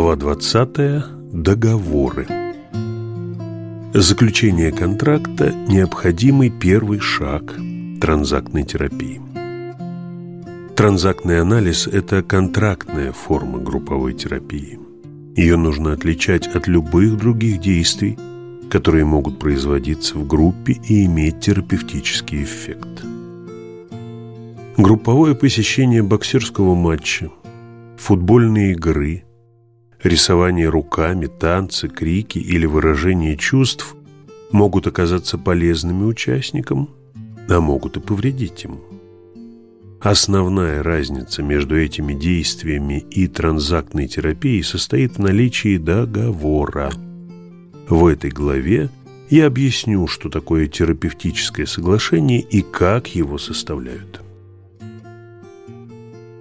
Глава 20. Договоры. Заключение контракта – необходимый первый шаг транзактной терапии. Транзактный анализ – это контрактная форма групповой терапии. Ее нужно отличать от любых других действий, которые могут производиться в группе и иметь терапевтический эффект. Групповое посещение боксерского матча, футбольные игры – рисование руками, танцы, крики или выражение чувств могут оказаться полезными участникам, а могут и повредить им. Основная разница между этими действиями и транзактной терапией состоит в наличии договора. В этой главе я объясню, что такое терапевтическое соглашение и как его составляют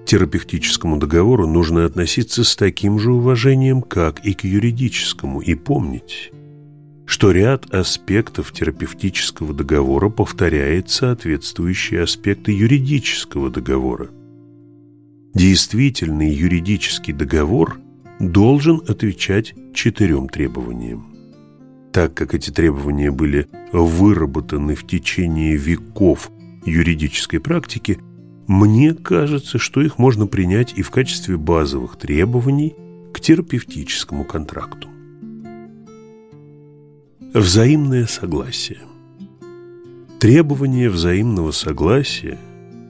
терапевтическому договору нужно относиться с таким же уважением, как и к юридическому, и помнить, что ряд аспектов терапевтического договора повторяет соответствующие аспекты юридического договора. Действительный юридический договор должен отвечать четырем требованиям. Так как эти требования были выработаны в течение веков юридической практики, мне кажется, что их можно принять и в качестве базовых требований к терапевтическому контракту. Взаимное согласие. Требование взаимного согласия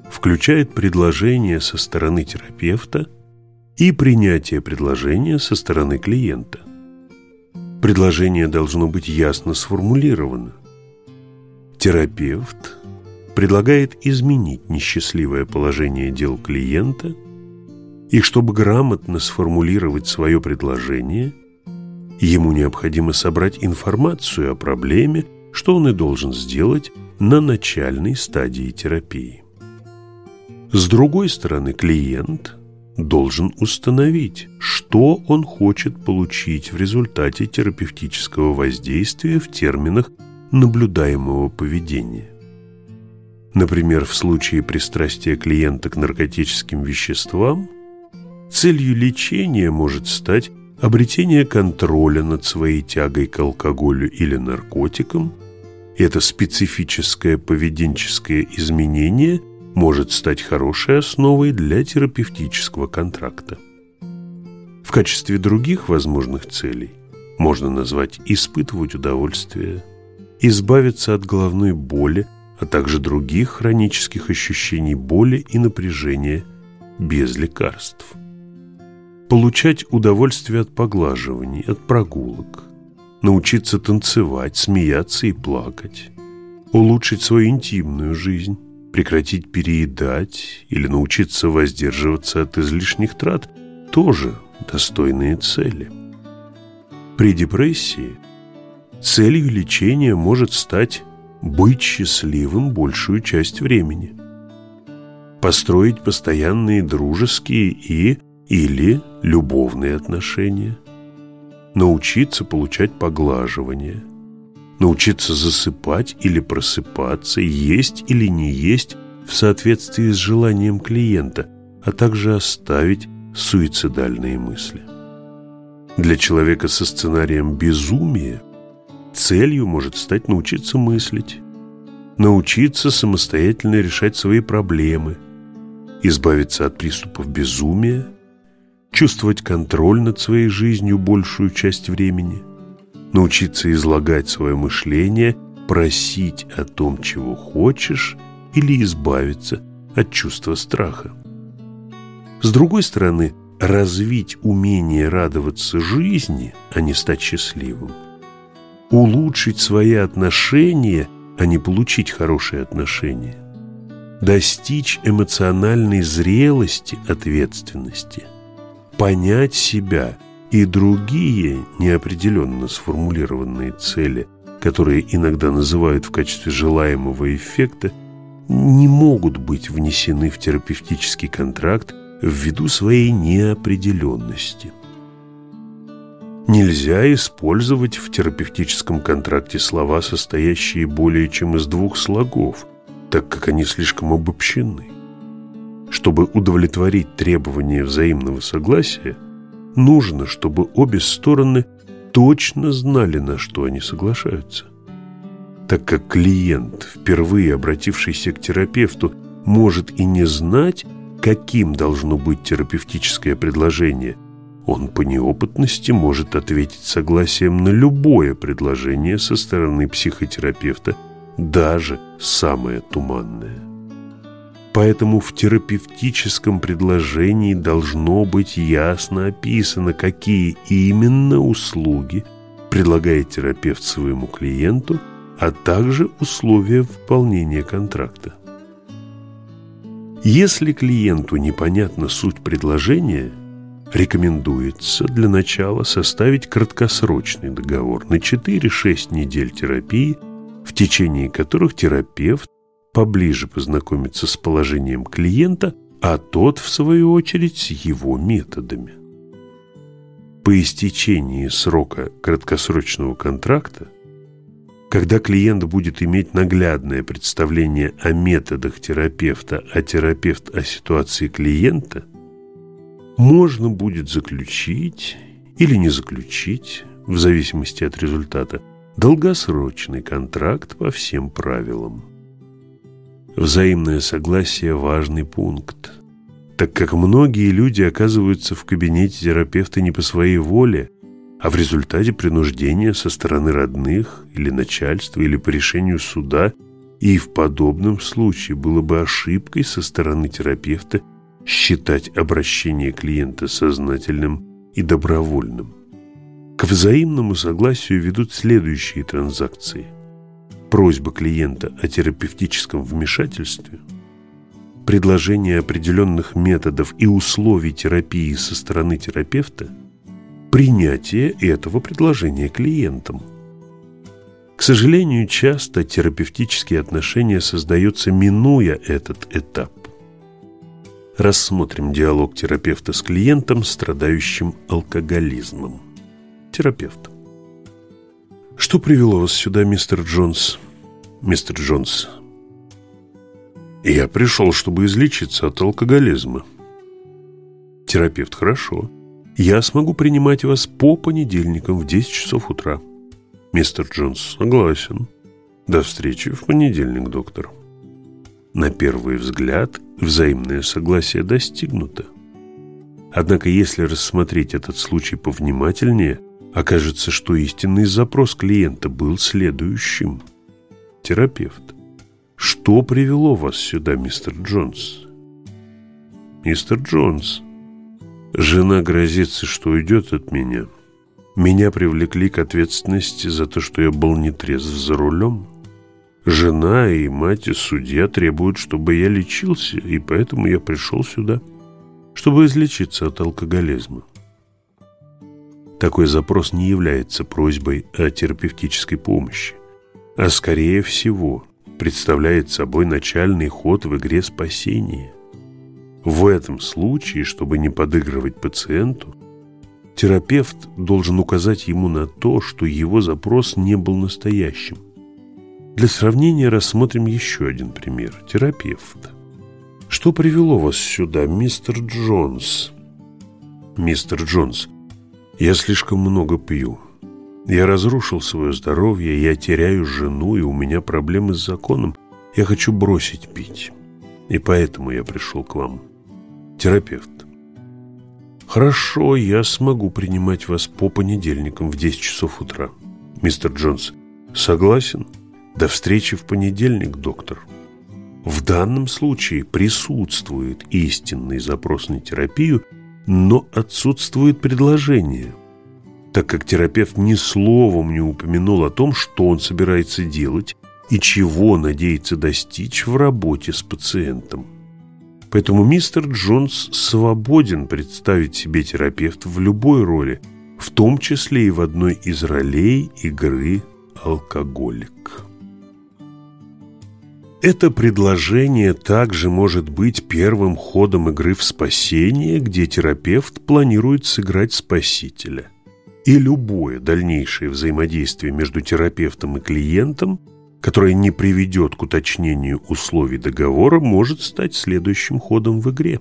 включает предложение со стороны терапевта и принятие предложения со стороны клиента. Предложение должно быть ясно сформулировано. Терапевт предлагает изменить несчастливое положение дел клиента, и чтобы грамотно сформулировать свое предложение, ему необходимо собрать информацию о проблеме, что он и должен сделать на начальной стадии терапии. С другой стороны, клиент должен установить, что он хочет получить в результате терапевтического воздействия в терминах наблюдаемого поведения. Например, в случае пристрастия клиента к наркотическим веществам, целью лечения может стать обретение контроля над своей тягой к алкоголю или наркотикам. Это специфическое поведенческое изменение может стать хорошей основой для терапевтического контракта. В качестве других возможных целей можно назвать испытывать удовольствие, избавиться от головной боли, а также других хронических ощущений боли и напряжения без лекарств. Получать удовольствие от поглаживаний, от прогулок, научиться танцевать, смеяться и плакать, улучшить свою интимную жизнь, прекратить переедать или научиться воздерживаться от излишних трат – тоже достойные цели. При депрессии целью лечения может стать быть счастливым большую часть времени. Построить постоянные дружеские и или любовные отношения. Научиться получать поглаживание. Научиться засыпать или просыпаться, есть или не есть в соответствии с желанием клиента, а также оставить суицидальные мысли. Для человека со сценарием безумия Целью может стать научиться мыслить, научиться самостоятельно решать свои проблемы, избавиться от приступов безумия, чувствовать контроль над своей жизнью большую часть времени, научиться излагать свое мышление, просить о том, чего хочешь, или избавиться от чувства страха. С другой стороны, развить умение радоваться жизни, а не стать счастливым – улучшить свои отношения, а не получить хорошие отношения, достичь эмоциональной зрелости ответственности, понять себя и другие неопределенно сформулированные цели, которые иногда называют в качестве желаемого эффекта, не могут быть внесены в терапевтический контракт ввиду своей неопределенности. Нельзя использовать в терапевтическом контракте слова, состоящие более чем из двух слогов, так как они слишком обобщены. Чтобы удовлетворить требования взаимного согласия, нужно, чтобы обе стороны точно знали, на что они соглашаются. Так как клиент, впервые обратившийся к терапевту, может и не знать, каким должно быть терапевтическое предложение, он по неопытности может ответить согласием на любое предложение со стороны психотерапевта, даже самое туманное. Поэтому в терапевтическом предложении должно быть ясно описано, какие именно услуги предлагает терапевт своему клиенту, а также условия выполнения контракта. Если клиенту непонятна суть предложения, рекомендуется для начала составить краткосрочный договор на 4-6 недель терапии, в течение которых терапевт поближе познакомится с положением клиента, а тот, в свою очередь, с его методами. По истечении срока краткосрочного контракта когда клиент будет иметь наглядное представление о методах терапевта, а терапевт о ситуации клиента, можно будет заключить или не заключить, в зависимости от результата, долгосрочный контракт по всем правилам. Взаимное согласие – важный пункт, так как многие люди оказываются в кабинете терапевта не по своей воле – а в результате принуждения со стороны родных или начальства или по решению суда, и в подобном случае было бы ошибкой со стороны терапевта считать обращение клиента сознательным и добровольным. К взаимному согласию ведут следующие транзакции. Просьба клиента о терапевтическом вмешательстве, предложение определенных методов и условий терапии со стороны терапевта – принятие этого предложения клиентам. К сожалению, часто терапевтические отношения создаются, минуя этот этап. Рассмотрим диалог терапевта с клиентом, страдающим алкоголизмом. Терапевт. Что привело вас сюда, мистер Джонс? Мистер Джонс. Я пришел, чтобы излечиться от алкоголизма. Терапевт. Хорошо. Я смогу принимать вас по понедельникам в 10 часов утра. Мистер Джонс согласен. До встречи в понедельник, доктор. На первый взгляд взаимное согласие достигнуто. Однако, если рассмотреть этот случай повнимательнее, окажется, что истинный запрос клиента был следующим. Терапевт. Что привело вас сюда, мистер Джонс? Мистер Джонс. Жена грозится, что уйдет от меня. Меня привлекли к ответственности за то, что я был нетрезв за рулем. Жена и мать и судья требуют, чтобы я лечился, и поэтому я пришел сюда, чтобы излечиться от алкоголизма. Такой запрос не является просьбой о терапевтической помощи, а скорее всего представляет собой начальный ход в игре спасения. В этом случае, чтобы не подыгрывать пациенту, терапевт должен указать ему на то, что его запрос не был настоящим. Для сравнения рассмотрим еще один пример. Терапевт. Что привело вас сюда, мистер Джонс? Мистер Джонс, я слишком много пью. Я разрушил свое здоровье, я теряю жену, и у меня проблемы с законом. Я хочу бросить пить. И поэтому я пришел к вам. Терапевт. Хорошо, я смогу принимать вас по понедельникам в 10 часов утра. Мистер Джонс, согласен? До встречи в понедельник, доктор. В данном случае присутствует истинный запрос на терапию, но отсутствует предложение, так как терапевт ни словом не упомянул о том, что он собирается делать и чего надеется достичь в работе с пациентом. Поэтому мистер Джонс свободен представить себе терапевта в любой роли, в том числе и в одной из ролей игры «Алкоголик». Это предложение также может быть первым ходом игры в спасение, где терапевт планирует сыграть спасителя. И любое дальнейшее взаимодействие между терапевтом и клиентом – которое не приведет к уточнению условий договора, может стать следующим ходом в игре.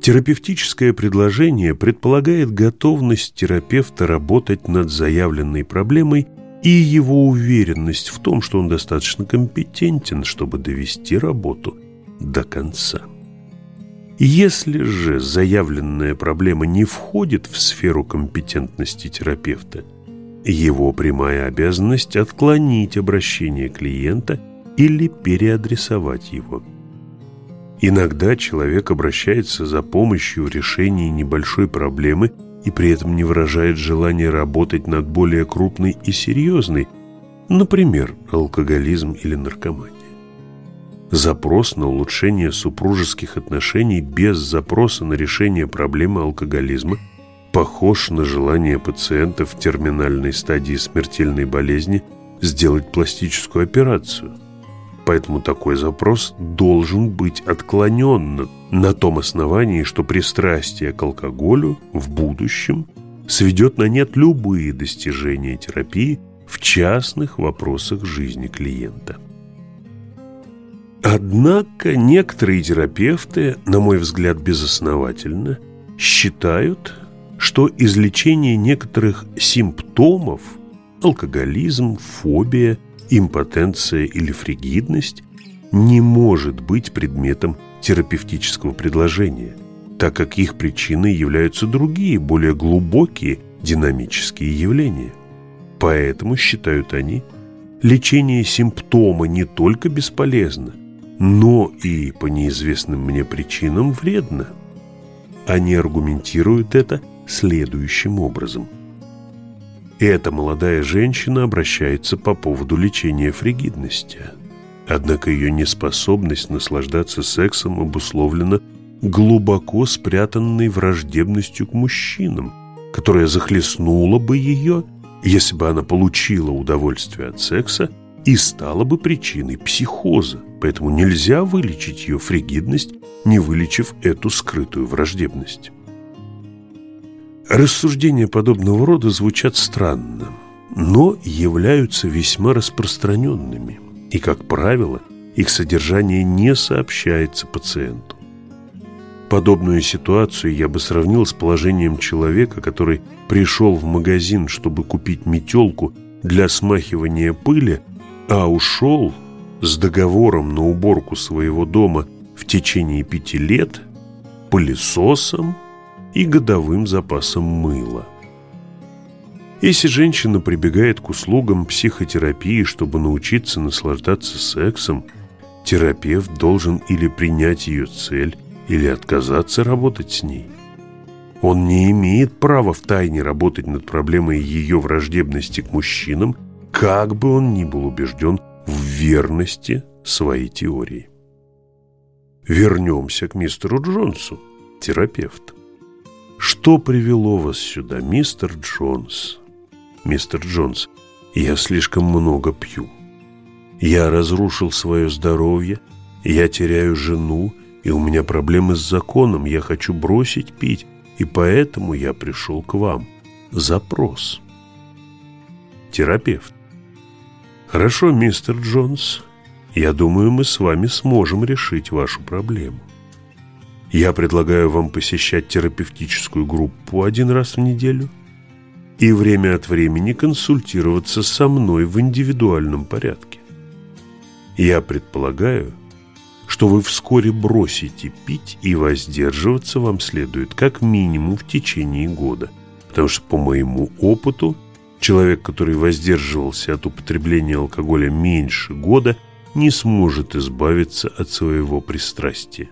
Терапевтическое предложение предполагает готовность терапевта работать над заявленной проблемой и его уверенность в том, что он достаточно компетентен, чтобы довести работу до конца. Если же заявленная проблема не входит в сферу компетентности терапевта, его прямая обязанность отклонить обращение клиента или переадресовать его – Иногда человек обращается за помощью в решении небольшой проблемы и при этом не выражает желания работать над более крупной и серьезной, например, алкоголизм или наркомания. Запрос на улучшение супружеских отношений без запроса на решение проблемы алкоголизма похож на желание пациента в терминальной стадии смертельной болезни сделать пластическую операцию – Поэтому такой запрос должен быть отклонен на том основании, что пристрастие к алкоголю в будущем сведет на нет любые достижения терапии в частных вопросах жизни клиента. Однако некоторые терапевты, на мой взгляд безосновательно, считают, что излечение некоторых симптомов – алкоголизм, фобия – импотенция или фригидность не может быть предметом терапевтического предложения, так как их причиной являются другие, более глубокие динамические явления. Поэтому, считают они, лечение симптома не только бесполезно, но и по неизвестным мне причинам вредно. Они аргументируют это следующим образом – эта молодая женщина обращается по поводу лечения фригидности. Однако ее неспособность наслаждаться сексом обусловлена глубоко спрятанной враждебностью к мужчинам, которая захлестнула бы ее, если бы она получила удовольствие от секса и стала бы причиной психоза. Поэтому нельзя вылечить ее фригидность, не вылечив эту скрытую враждебность. Рассуждения подобного рода звучат странно, но являются весьма распространенными, и, как правило, их содержание не сообщается пациенту. Подобную ситуацию я бы сравнил с положением человека, который пришел в магазин, чтобы купить метелку для смахивания пыли, а ушел с договором на уборку своего дома в течение пяти лет пылесосом и годовым запасом мыла. Если женщина прибегает к услугам психотерапии, чтобы научиться наслаждаться сексом, терапевт должен или принять ее цель, или отказаться работать с ней. Он не имеет права втайне работать над проблемой ее враждебности к мужчинам, как бы он ни был убежден в верности своей теории. Вернемся к мистеру Джонсу, терапевт. «Что привело вас сюда, мистер Джонс?» «Мистер Джонс, я слишком много пью. Я разрушил свое здоровье, я теряю жену, и у меня проблемы с законом, я хочу бросить пить, и поэтому я пришел к вам. Запрос». Терапевт. «Хорошо, мистер Джонс, я думаю, мы с вами сможем решить вашу проблему. Я предлагаю вам посещать терапевтическую группу один раз в неделю и время от времени консультироваться со мной в индивидуальном порядке. Я предполагаю, что вы вскоре бросите пить и воздерживаться вам следует как минимум в течение года, потому что по моему опыту человек, который воздерживался от употребления алкоголя меньше года, не сможет избавиться от своего пристрастия.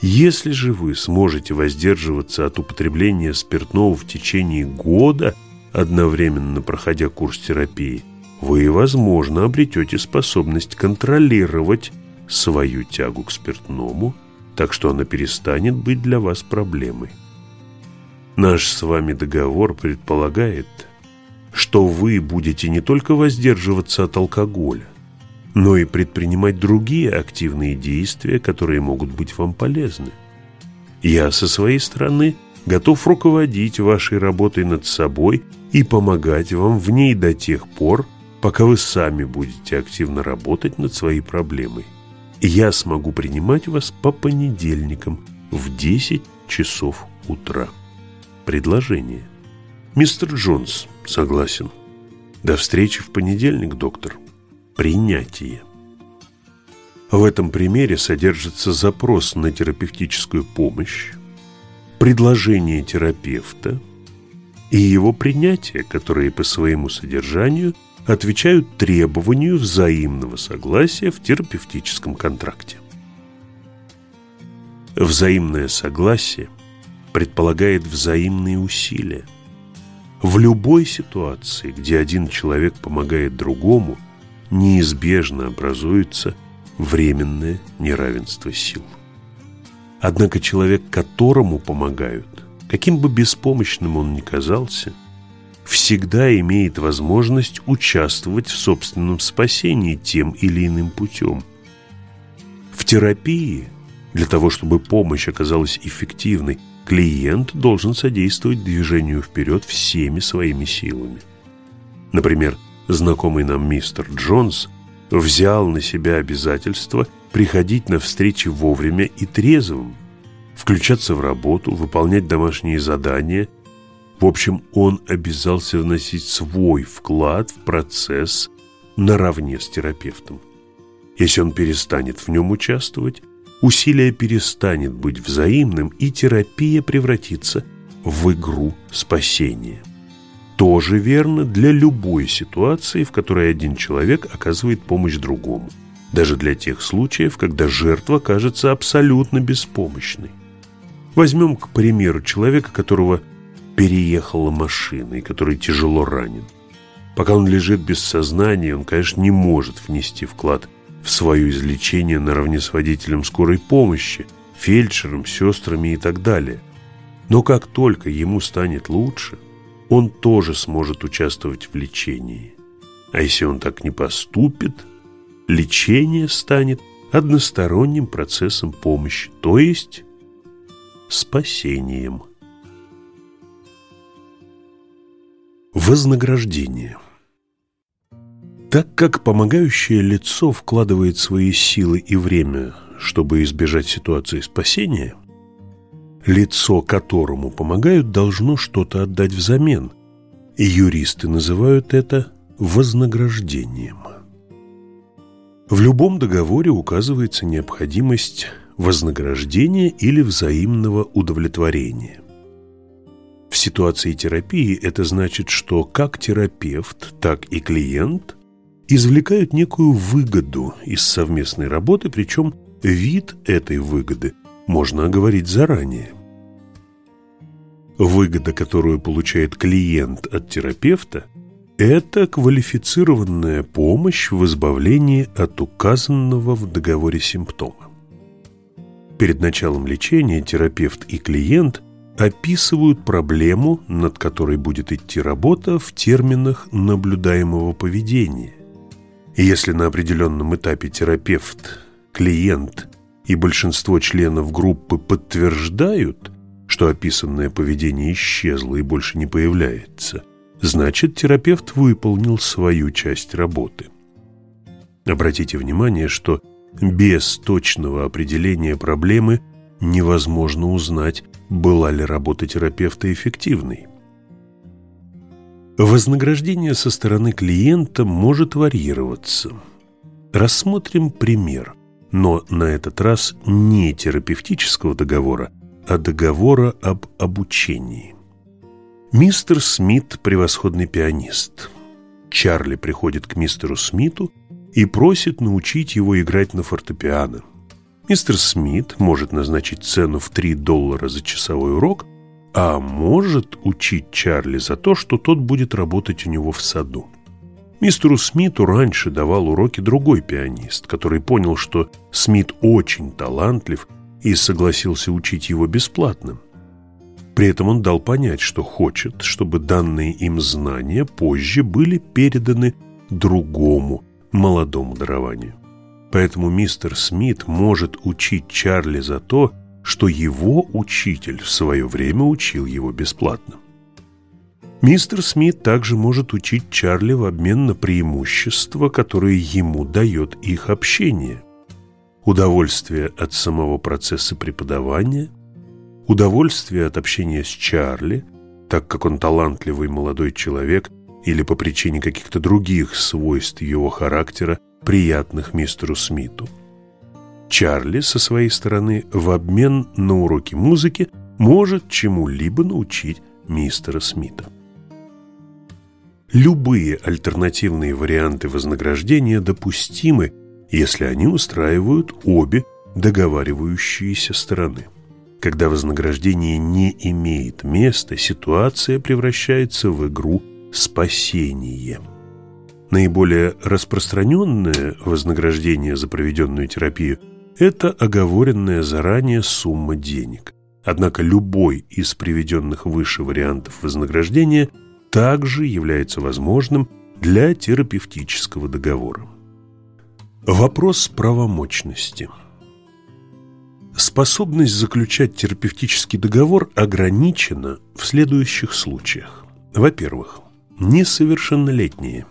Если же вы сможете воздерживаться от употребления спиртного в течение года, одновременно проходя курс терапии, вы, возможно, обретете способность контролировать свою тягу к спиртному, так что она перестанет быть для вас проблемой. Наш с вами договор предполагает, что вы будете не только воздерживаться от алкоголя, но и предпринимать другие активные действия, которые могут быть вам полезны. Я со своей стороны готов руководить вашей работой над собой и помогать вам в ней до тех пор, пока вы сами будете активно работать над своей проблемой. Я смогу принимать вас по понедельникам в 10 часов утра. Предложение. Мистер Джонс, согласен. До встречи в понедельник, доктор. Принятие. В этом примере содержится запрос на терапевтическую помощь, предложение терапевта и его принятие, которые по своему содержанию отвечают требованию взаимного согласия в терапевтическом контракте. Взаимное согласие предполагает взаимные усилия. В любой ситуации, где один человек помогает другому, неизбежно образуется – временное неравенство сил. Однако человек, которому помогают, каким бы беспомощным он ни казался, всегда имеет возможность участвовать в собственном спасении тем или иным путем. В терапии, для того чтобы помощь оказалась эффективной, клиент должен содействовать движению вперед всеми своими силами. Например, знакомый нам мистер Джонс взял на себя обязательство приходить на встречи вовремя и трезвым, включаться в работу, выполнять домашние задания. В общем, он обязался вносить свой вклад в процесс наравне с терапевтом. Если он перестанет в нем участвовать, усилие перестанет быть взаимным, и терапия превратится в игру спасения тоже верно для любой ситуации, в которой один человек оказывает помощь другому, даже для тех случаев, когда жертва кажется абсолютно беспомощной. Возьмем, к примеру, человека, которого переехала машина и который тяжело ранен. Пока он лежит без сознания, он, конечно, не может внести вклад в свое излечение наравне с водителем скорой помощи, фельдшером, сестрами и так далее. Но как только ему станет лучше – он тоже сможет участвовать в лечении. А если он так не поступит, лечение станет односторонним процессом помощи, то есть спасением. Вознаграждение Так как помогающее лицо вкладывает свои силы и время, чтобы избежать ситуации спасения – лицо которому помогают, должно что-то отдать взамен. И юристы называют это вознаграждением. В любом договоре указывается необходимость вознаграждения или взаимного удовлетворения. В ситуации терапии это значит, что как терапевт, так и клиент извлекают некую выгоду из совместной работы, причем вид этой выгоды можно оговорить заранее. Выгода, которую получает клиент от терапевта, это квалифицированная помощь в избавлении от указанного в договоре симптома. Перед началом лечения терапевт и клиент описывают проблему, над которой будет идти работа в терминах наблюдаемого поведения. Если на определенном этапе терапевт, клиент и большинство членов группы подтверждают – что описанное поведение исчезло и больше не появляется, значит, терапевт выполнил свою часть работы. Обратите внимание, что без точного определения проблемы невозможно узнать, была ли работа терапевта эффективной. Вознаграждение со стороны клиента может варьироваться. Рассмотрим пример, но на этот раз не терапевтического договора, а договора об обучении. Мистер Смит – превосходный пианист. Чарли приходит к мистеру Смиту и просит научить его играть на фортепиано. Мистер Смит может назначить цену в 3 доллара за часовой урок, а может учить Чарли за то, что тот будет работать у него в саду. Мистеру Смиту раньше давал уроки другой пианист, который понял, что Смит очень талантлив и согласился учить его бесплатно. При этом он дал понять, что хочет, чтобы данные им знания позже были переданы другому молодому дарованию. Поэтому мистер Смит может учить Чарли за то, что его учитель в свое время учил его бесплатно. Мистер Смит также может учить Чарли в обмен на преимущества, которые ему дает их общение удовольствие от самого процесса преподавания удовольствие от общения с Чарли, так как он талантливый молодой человек или по причине каких-то других свойств его характера, приятных мистеру Смиту. Чарли со своей стороны в обмен на уроки музыки может чему-либо научить мистера Смита. Любые альтернативные варианты вознаграждения допустимы, если они устраивают обе договаривающиеся стороны. Когда вознаграждение не имеет места, ситуация превращается в игру спасения. Наиболее распространенное вознаграждение за проведенную терапию – это оговоренная заранее сумма денег. Однако любой из приведенных выше вариантов вознаграждения также является возможным для терапевтического договора. Вопрос правомочности – Способность заключать терапевтический договор ограничена в следующих случаях. Во-первых, несовершеннолетние.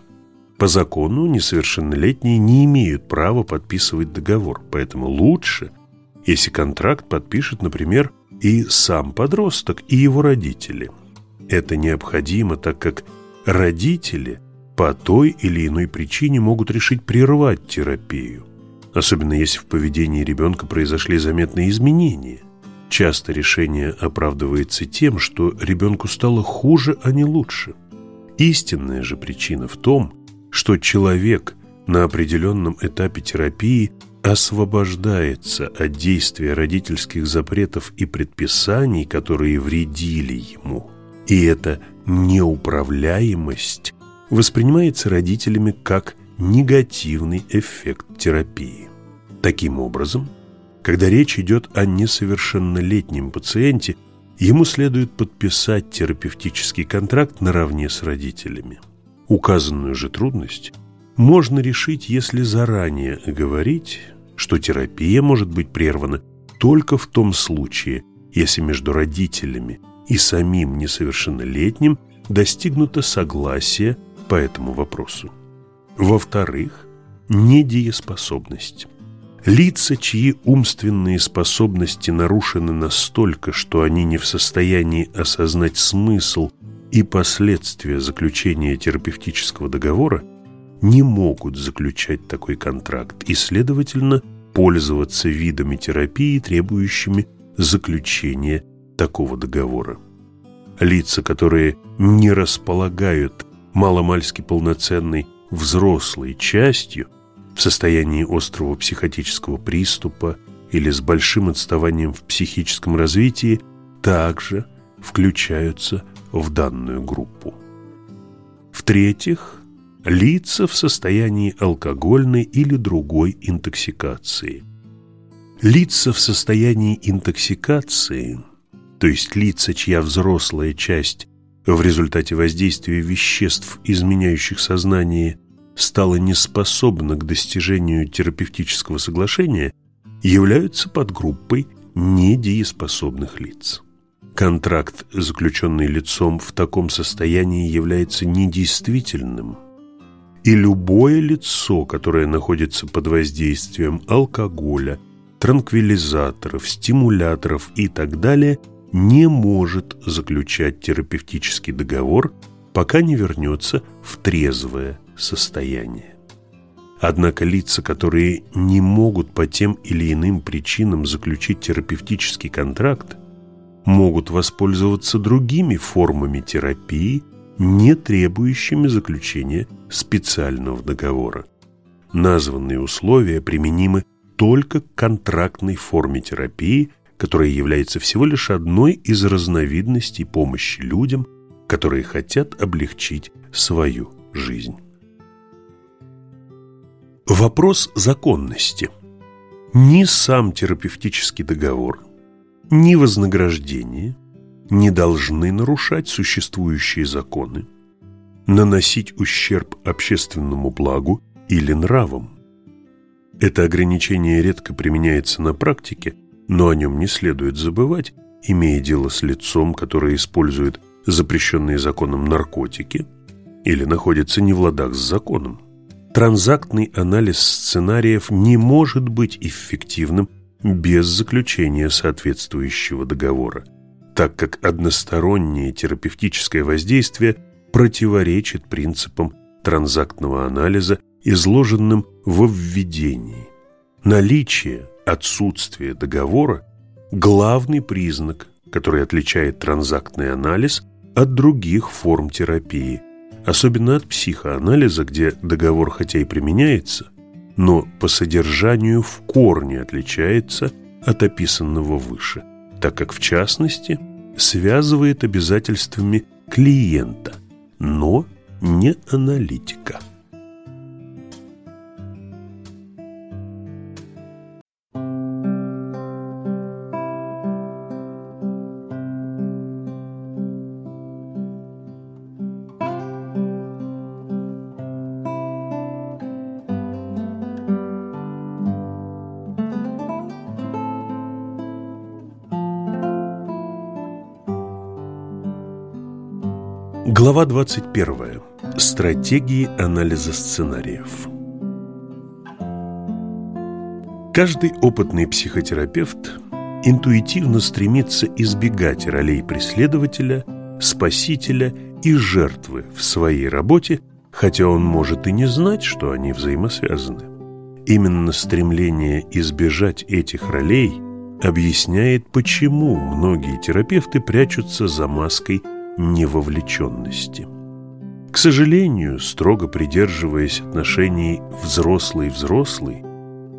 По закону несовершеннолетние не имеют права подписывать договор, поэтому лучше, если контракт подпишет, например, и сам подросток, и его родители. Это необходимо, так как родители по той или иной причине могут решить прервать терапию особенно если в поведении ребенка произошли заметные изменения. Часто решение оправдывается тем, что ребенку стало хуже, а не лучше. Истинная же причина в том, что человек на определенном этапе терапии освобождается от действия родительских запретов и предписаний, которые вредили ему. И эта неуправляемость воспринимается родителями как негативный эффект терапии. Таким образом, когда речь идет о несовершеннолетнем пациенте, ему следует подписать терапевтический контракт наравне с родителями. Указанную же трудность можно решить, если заранее говорить, что терапия может быть прервана только в том случае, если между родителями и самим несовершеннолетним достигнуто согласие по этому вопросу. Во-вторых, недееспособность. Лица, чьи умственные способности нарушены настолько, что они не в состоянии осознать смысл и последствия заключения терапевтического договора, не могут заключать такой контракт и, следовательно, пользоваться видами терапии, требующими заключения такого договора. Лица, которые не располагают маломальски полноценной взрослой частью в состоянии острого психотического приступа или с большим отставанием в психическом развитии, также включаются в данную группу. В-третьих, лица в состоянии алкогольной или другой интоксикации. Лица в состоянии интоксикации, то есть лица, чья взрослая часть в результате воздействия веществ, изменяющих сознание, стала неспособна к достижению терапевтического соглашения, являются подгруппой недееспособных лиц. Контракт, заключенный лицом в таком состоянии, является недействительным, и любое лицо, которое находится под воздействием алкоголя, транквилизаторов, стимуляторов и так далее – не может заключать терапевтический договор, пока не вернется в трезвое состояние. Однако лица, которые не могут по тем или иным причинам заключить терапевтический контракт, могут воспользоваться другими формами терапии, не требующими заключения специального договора. Названные условия применимы только к контрактной форме терапии, которая является всего лишь одной из разновидностей помощи людям, которые хотят облегчить свою жизнь. Вопрос законности. Ни сам терапевтический договор, ни вознаграждение не должны нарушать существующие законы, наносить ущерб общественному благу или нравам. Это ограничение редко применяется на практике – но о нем не следует забывать, имея дело с лицом, которое использует запрещенные законом наркотики или находится не в ладах с законом. Транзактный анализ сценариев не может быть эффективным без заключения соответствующего договора, так как одностороннее терапевтическое воздействие противоречит принципам транзактного анализа, изложенным во введении. Наличие, отсутствие договора – главный признак, который отличает транзактный анализ от других форм терапии, особенно от психоанализа, где договор хотя и применяется, но по содержанию в корне отличается от описанного выше, так как в частности связывает обязательствами клиента, но не аналитика. Глава 21. Стратегии анализа сценариев. Каждый опытный психотерапевт интуитивно стремится избегать ролей преследователя, спасителя и жертвы в своей работе, хотя он может и не знать, что они взаимосвязаны. Именно стремление избежать этих ролей объясняет, почему многие терапевты прячутся за маской невовлеченности. К сожалению, строго придерживаясь отношений взрослый-взрослый,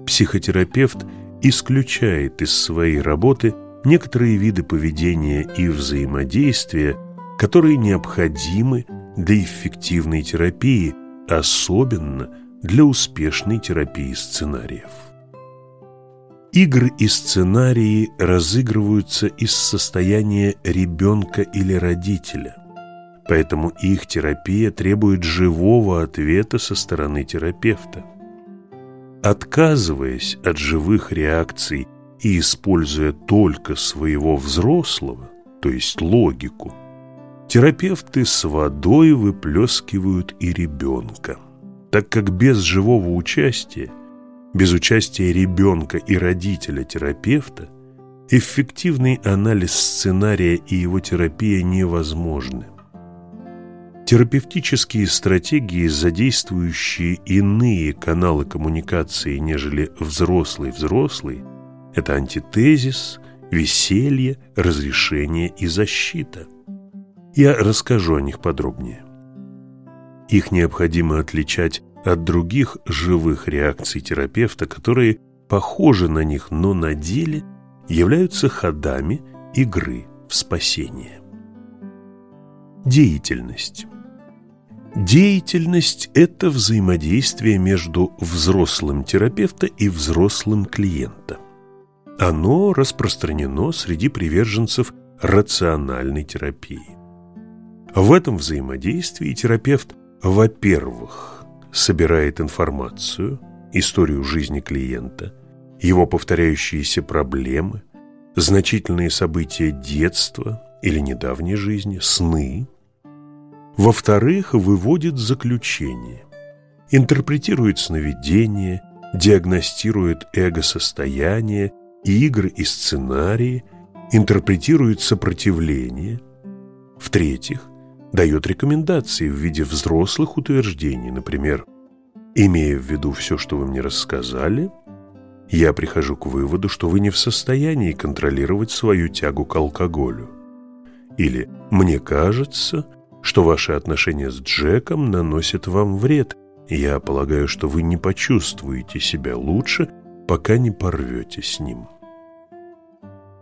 психотерапевт исключает из своей работы некоторые виды поведения и взаимодействия, которые необходимы для эффективной терапии, особенно для успешной терапии сценариев. Игры и сценарии разыгрываются из состояния ребенка или родителя, поэтому их терапия требует живого ответа со стороны терапевта. Отказываясь от живых реакций и используя только своего взрослого, то есть логику, терапевты с водой выплескивают и ребенка, так как без живого участия без участия ребенка и родителя-терапевта эффективный анализ сценария и его терапия невозможны. Терапевтические стратегии, задействующие иные каналы коммуникации, нежели взрослый-взрослый, это антитезис, веселье, разрешение и защита. Я расскажу о них подробнее. Их необходимо отличать от других живых реакций терапевта, которые похожи на них, но на деле являются ходами игры в спасение. Деятельность. Деятельность – это взаимодействие между взрослым терапевта и взрослым клиента. Оно распространено среди приверженцев рациональной терапии. В этом взаимодействии терапевт, во-первых, собирает информацию, историю жизни клиента, его повторяющиеся проблемы, значительные события детства или недавней жизни, сны. Во-вторых, выводит заключение, интерпретирует сновидения, диагностирует эго-состояние, игры и сценарии, интерпретирует сопротивление. В-третьих, дает рекомендации в виде взрослых утверждений, например, «Имея в виду все, что вы мне рассказали, я прихожу к выводу, что вы не в состоянии контролировать свою тягу к алкоголю». Или «Мне кажется, что ваши отношения с Джеком наносят вам вред, я полагаю, что вы не почувствуете себя лучше, пока не порвете с ним».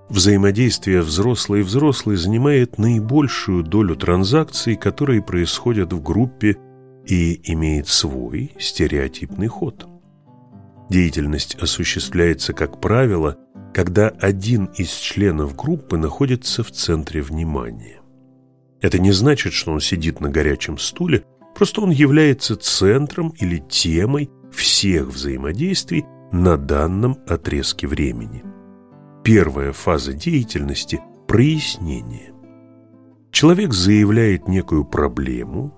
Взаимодействие взрослый-взрослый занимает наибольшую долю транзакций, которые происходят в группе и имеет свой стереотипный ход. Деятельность осуществляется, как правило, когда один из членов группы находится в центре внимания. Это не значит, что он сидит на горячем стуле, просто он является центром или темой всех взаимодействий на данном отрезке времени. Первая фаза деятельности – прояснение. Человек заявляет некую проблему,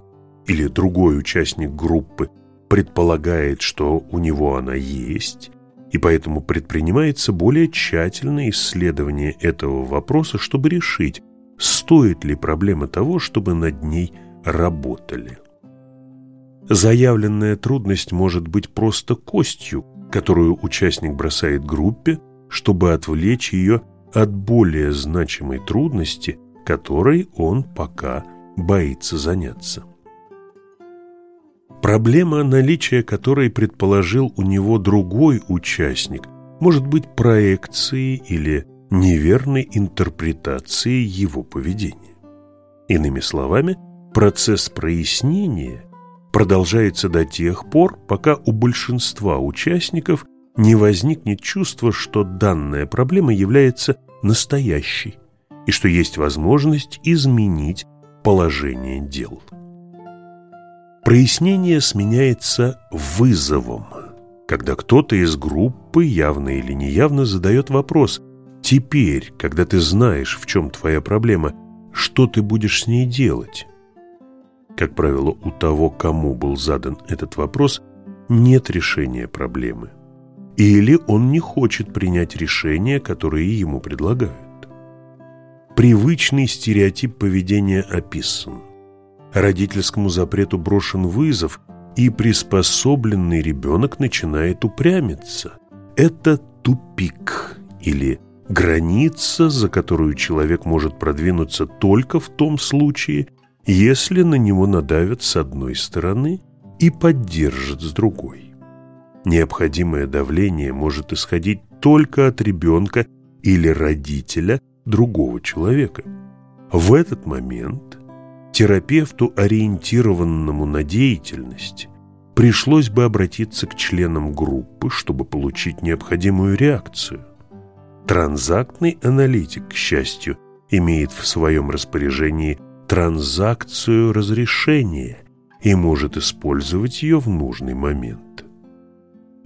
или другой участник группы предполагает, что у него она есть, и поэтому предпринимается более тщательное исследование этого вопроса, чтобы решить, стоит ли проблема того, чтобы над ней работали. Заявленная трудность может быть просто костью, которую участник бросает группе, чтобы отвлечь ее от более значимой трудности, которой он пока боится заняться. Проблема, наличия которой предположил у него другой участник, может быть проекцией или неверной интерпретацией его поведения. Иными словами, процесс прояснения продолжается до тех пор, пока у большинства участников не возникнет чувство, что данная проблема является настоящей и что есть возможность изменить положение дел. Прояснение сменяется вызовом, когда кто-то из группы явно или неявно задает вопрос «Теперь, когда ты знаешь, в чем твоя проблема, что ты будешь с ней делать?» Как правило, у того, кому был задан этот вопрос, нет решения проблемы. Или он не хочет принять решения, которые ему предлагают. Привычный стереотип поведения описан родительскому запрету брошен вызов, и приспособленный ребенок начинает упрямиться. Это тупик или граница, за которую человек может продвинуться только в том случае, если на него надавят с одной стороны и поддержат с другой. Необходимое давление может исходить только от ребенка или родителя другого человека. В этот момент терапевту, ориентированному на деятельность, пришлось бы обратиться к членам группы, чтобы получить необходимую реакцию. Транзактный аналитик, к счастью, имеет в своем распоряжении транзакцию разрешения и может использовать ее в нужный момент.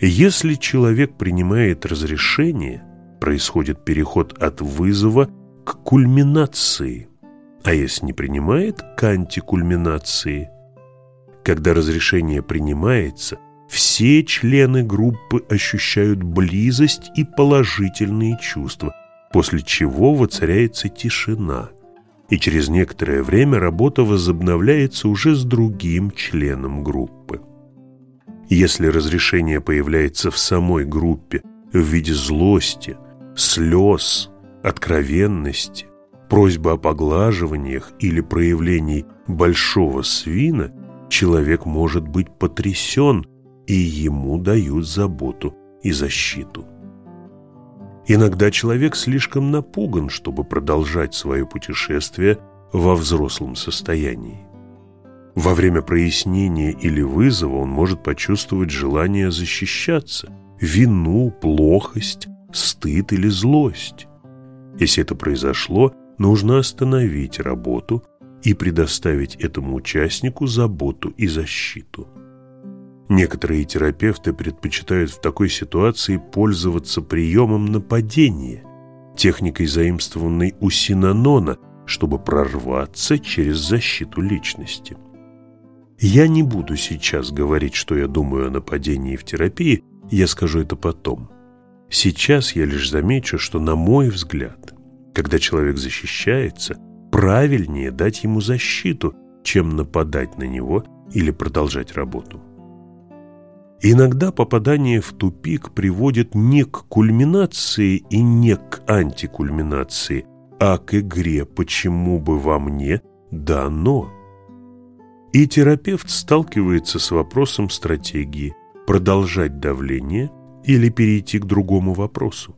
Если человек принимает разрешение, происходит переход от вызова к кульминации – а если не принимает, к антикульминации. Когда разрешение принимается, все члены группы ощущают близость и положительные чувства, после чего воцаряется тишина, и через некоторое время работа возобновляется уже с другим членом группы. Если разрешение появляется в самой группе в виде злости, слез, откровенности, просьба о поглаживаниях или проявлении большого свина, человек может быть потрясен, и ему дают заботу и защиту. Иногда человек слишком напуган, чтобы продолжать свое путешествие во взрослом состоянии. Во время прояснения или вызова он может почувствовать желание защищаться, вину, плохость, стыд или злость. Если это произошло, нужно остановить работу и предоставить этому участнику заботу и защиту. Некоторые терапевты предпочитают в такой ситуации пользоваться приемом нападения, техникой, заимствованной у Синанона, чтобы прорваться через защиту личности. Я не буду сейчас говорить, что я думаю о нападении в терапии, я скажу это потом. Сейчас я лишь замечу, что, на мой взгляд, когда человек защищается, правильнее дать ему защиту, чем нападать на него или продолжать работу. Иногда попадание в тупик приводит не к кульминации и не к антикульминации, а к игре «почему бы во мне дано?». И терапевт сталкивается с вопросом стратегии продолжать давление или перейти к другому вопросу.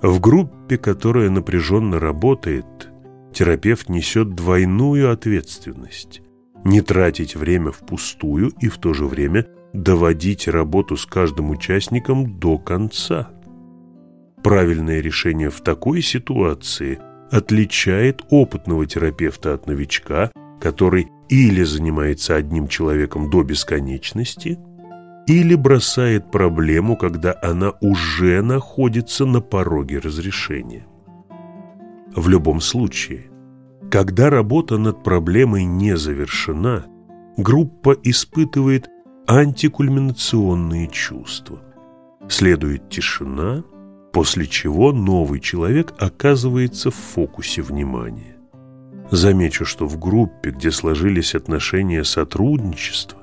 В группе, которая напряженно работает, терапевт несет двойную ответственность. Не тратить время впустую и в то же время доводить работу с каждым участником до конца. Правильное решение в такой ситуации отличает опытного терапевта от новичка, который или занимается одним человеком до бесконечности – или бросает проблему, когда она уже находится на пороге разрешения. В любом случае, когда работа над проблемой не завершена, группа испытывает антикульминационные чувства. Следует тишина, после чего новый человек оказывается в фокусе внимания. Замечу, что в группе, где сложились отношения сотрудничества,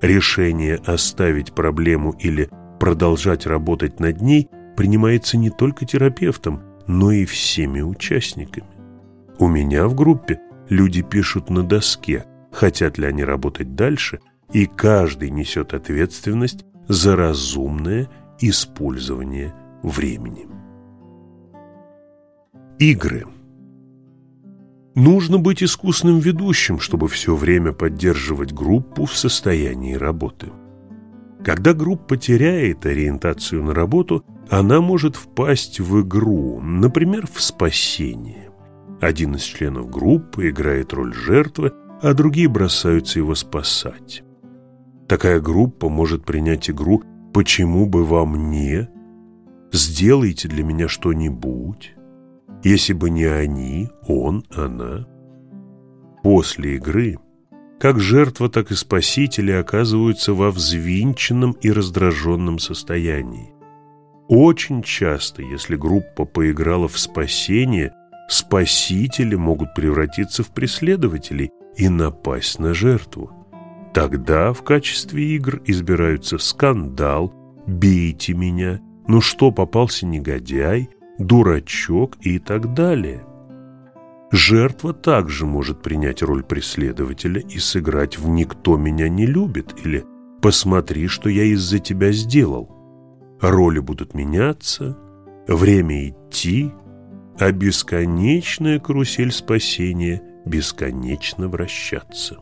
решение оставить проблему или продолжать работать над ней принимается не только терапевтом, но и всеми участниками. У меня в группе люди пишут на доске, хотят ли они работать дальше, и каждый несет ответственность за разумное использование времени. Игры. Нужно быть искусным ведущим, чтобы все время поддерживать группу в состоянии работы. Когда группа теряет ориентацию на работу, она может впасть в игру, например, в спасение. Один из членов группы играет роль жертвы, а другие бросаются его спасать. Такая группа может принять игру «Почему бы вам не?» «Сделайте для меня что-нибудь», если бы не они, он, она. После игры как жертва, так и спасители оказываются во взвинченном и раздраженном состоянии. Очень часто, если группа поиграла в спасение, спасители могут превратиться в преследователей и напасть на жертву. Тогда в качестве игр избираются скандал, бейте меня, ну что, попался негодяй, дурачок и так далее. Жертва также может принять роль преследователя и сыграть в «никто меня не любит» или «посмотри, что я из-за тебя сделал». Роли будут меняться, время идти, а бесконечная карусель спасения бесконечно вращаться.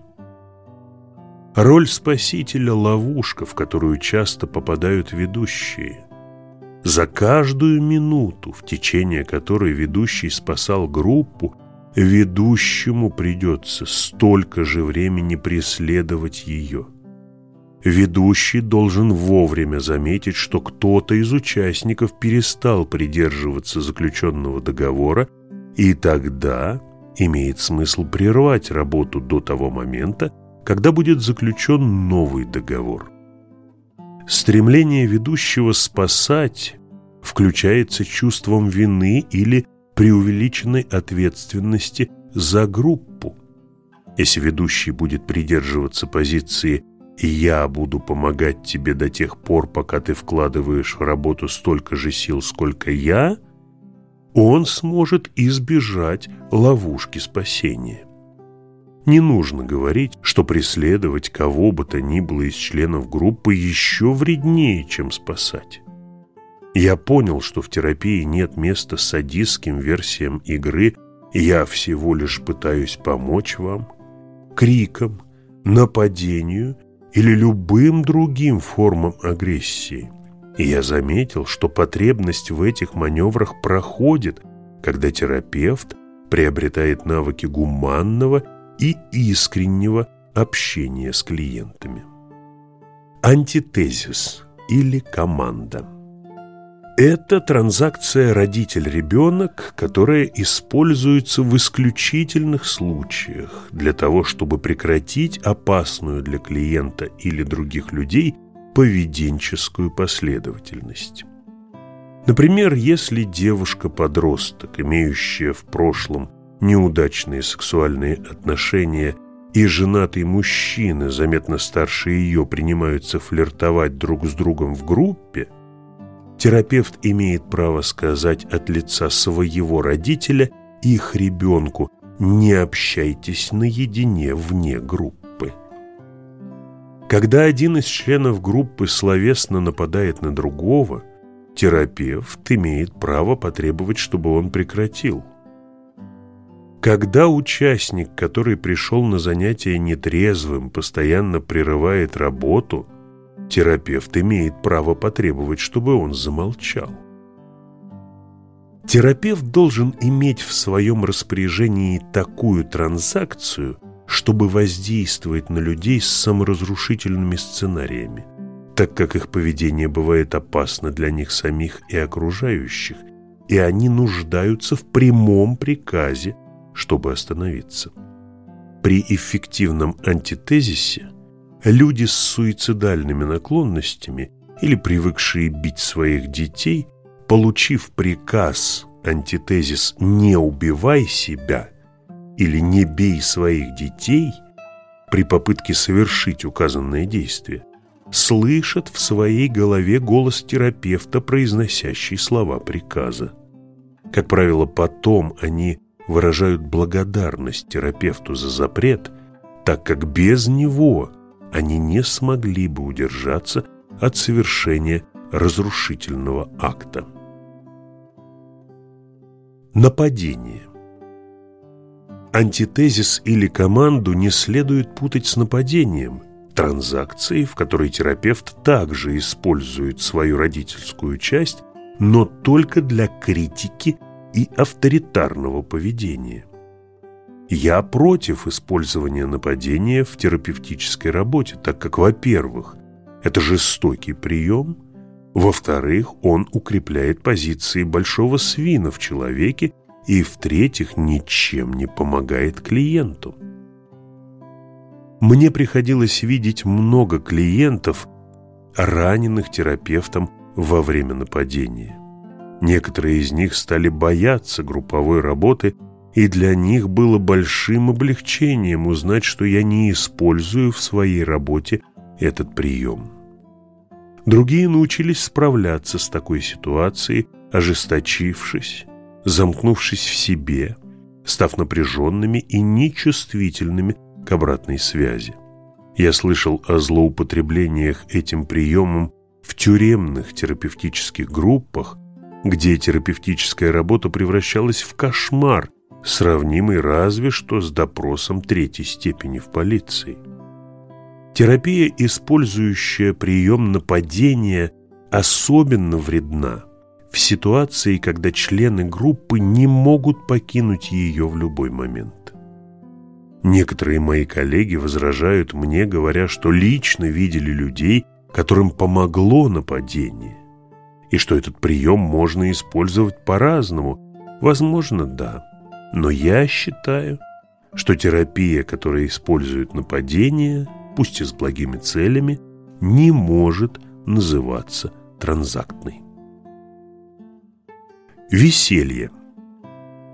Роль спасителя – ловушка, в которую часто попадают ведущие. За каждую минуту, в течение которой ведущий спасал группу, ведущему придется столько же времени преследовать ее. Ведущий должен вовремя заметить, что кто-то из участников перестал придерживаться заключенного договора, и тогда имеет смысл прервать работу до того момента, когда будет заключен новый договор. Стремление ведущего спасать включается чувством вины или преувеличенной ответственности за группу. Если ведущий будет придерживаться позиции «я буду помогать тебе до тех пор, пока ты вкладываешь в работу столько же сил, сколько я», он сможет избежать ловушки спасения. Не нужно говорить, что преследовать кого бы то ни было из членов группы еще вреднее, чем спасать. Я понял, что в терапии нет места садистским версиям игры, я всего лишь пытаюсь помочь вам, криком, нападению или любым другим формам агрессии. И я заметил, что потребность в этих маневрах проходит, когда терапевт приобретает навыки гуманного и искреннего общения с клиентами. Антитезис или команда – это транзакция родитель-ребенок, которая используется в исключительных случаях для того, чтобы прекратить опасную для клиента или других людей поведенческую последовательность. Например, если девушка-подросток, имеющая в прошлом неудачные сексуальные отношения, и женатый мужчина, заметно старше ее, принимаются флиртовать друг с другом в группе – терапевт имеет право сказать от лица своего родителя их ребенку «не общайтесь наедине вне группы». Когда один из членов группы словесно нападает на другого, терапевт имеет право потребовать, чтобы он прекратил. Когда участник, который пришел на занятие нетрезвым, постоянно прерывает работу – терапевт имеет право потребовать, чтобы он замолчал. Терапевт должен иметь в своем распоряжении такую транзакцию, чтобы воздействовать на людей с саморазрушительными сценариями, так как их поведение бывает опасно для них самих и окружающих, и они нуждаются в прямом приказе, чтобы остановиться. При эффективном антитезисе Люди с суицидальными наклонностями или привыкшие бить своих детей, получив приказ, антитезис «не убивай себя» или «не бей своих детей» при попытке совершить указанное действие, слышат в своей голове голос терапевта, произносящий слова приказа. Как правило, потом они выражают благодарность терапевту за запрет, так как без него они не смогли бы удержаться от совершения разрушительного акта. Нападение Антитезис или команду не следует путать с нападением, транзакцией, в которой терапевт также использует свою родительскую часть, но только для критики и авторитарного поведения. Я против использования нападения в терапевтической работе, так как, во-первых, это жестокий прием, во-вторых, он укрепляет позиции большого свина в человеке и, в-третьих, ничем не помогает клиенту. Мне приходилось видеть много клиентов, раненых терапевтом во время нападения. Некоторые из них стали бояться групповой работы, и для них было большим облегчением узнать, что я не использую в своей работе этот прием. Другие научились справляться с такой ситуацией, ожесточившись, замкнувшись в себе, став напряженными и нечувствительными к обратной связи. Я слышал о злоупотреблениях этим приемом в тюремных терапевтических группах, где терапевтическая работа превращалась в кошмар, сравнимый разве что с допросом третьей степени в полиции. Терапия, использующая прием нападения, особенно вредна в ситуации, когда члены группы не могут покинуть ее в любой момент. Некоторые мои коллеги возражают мне, говоря, что лично видели людей, которым помогло нападение, и что этот прием можно использовать по-разному. Возможно, да. Но я считаю, что терапия, которая использует нападение, пусть и с благими целями, не может называться транзактной. Веселье –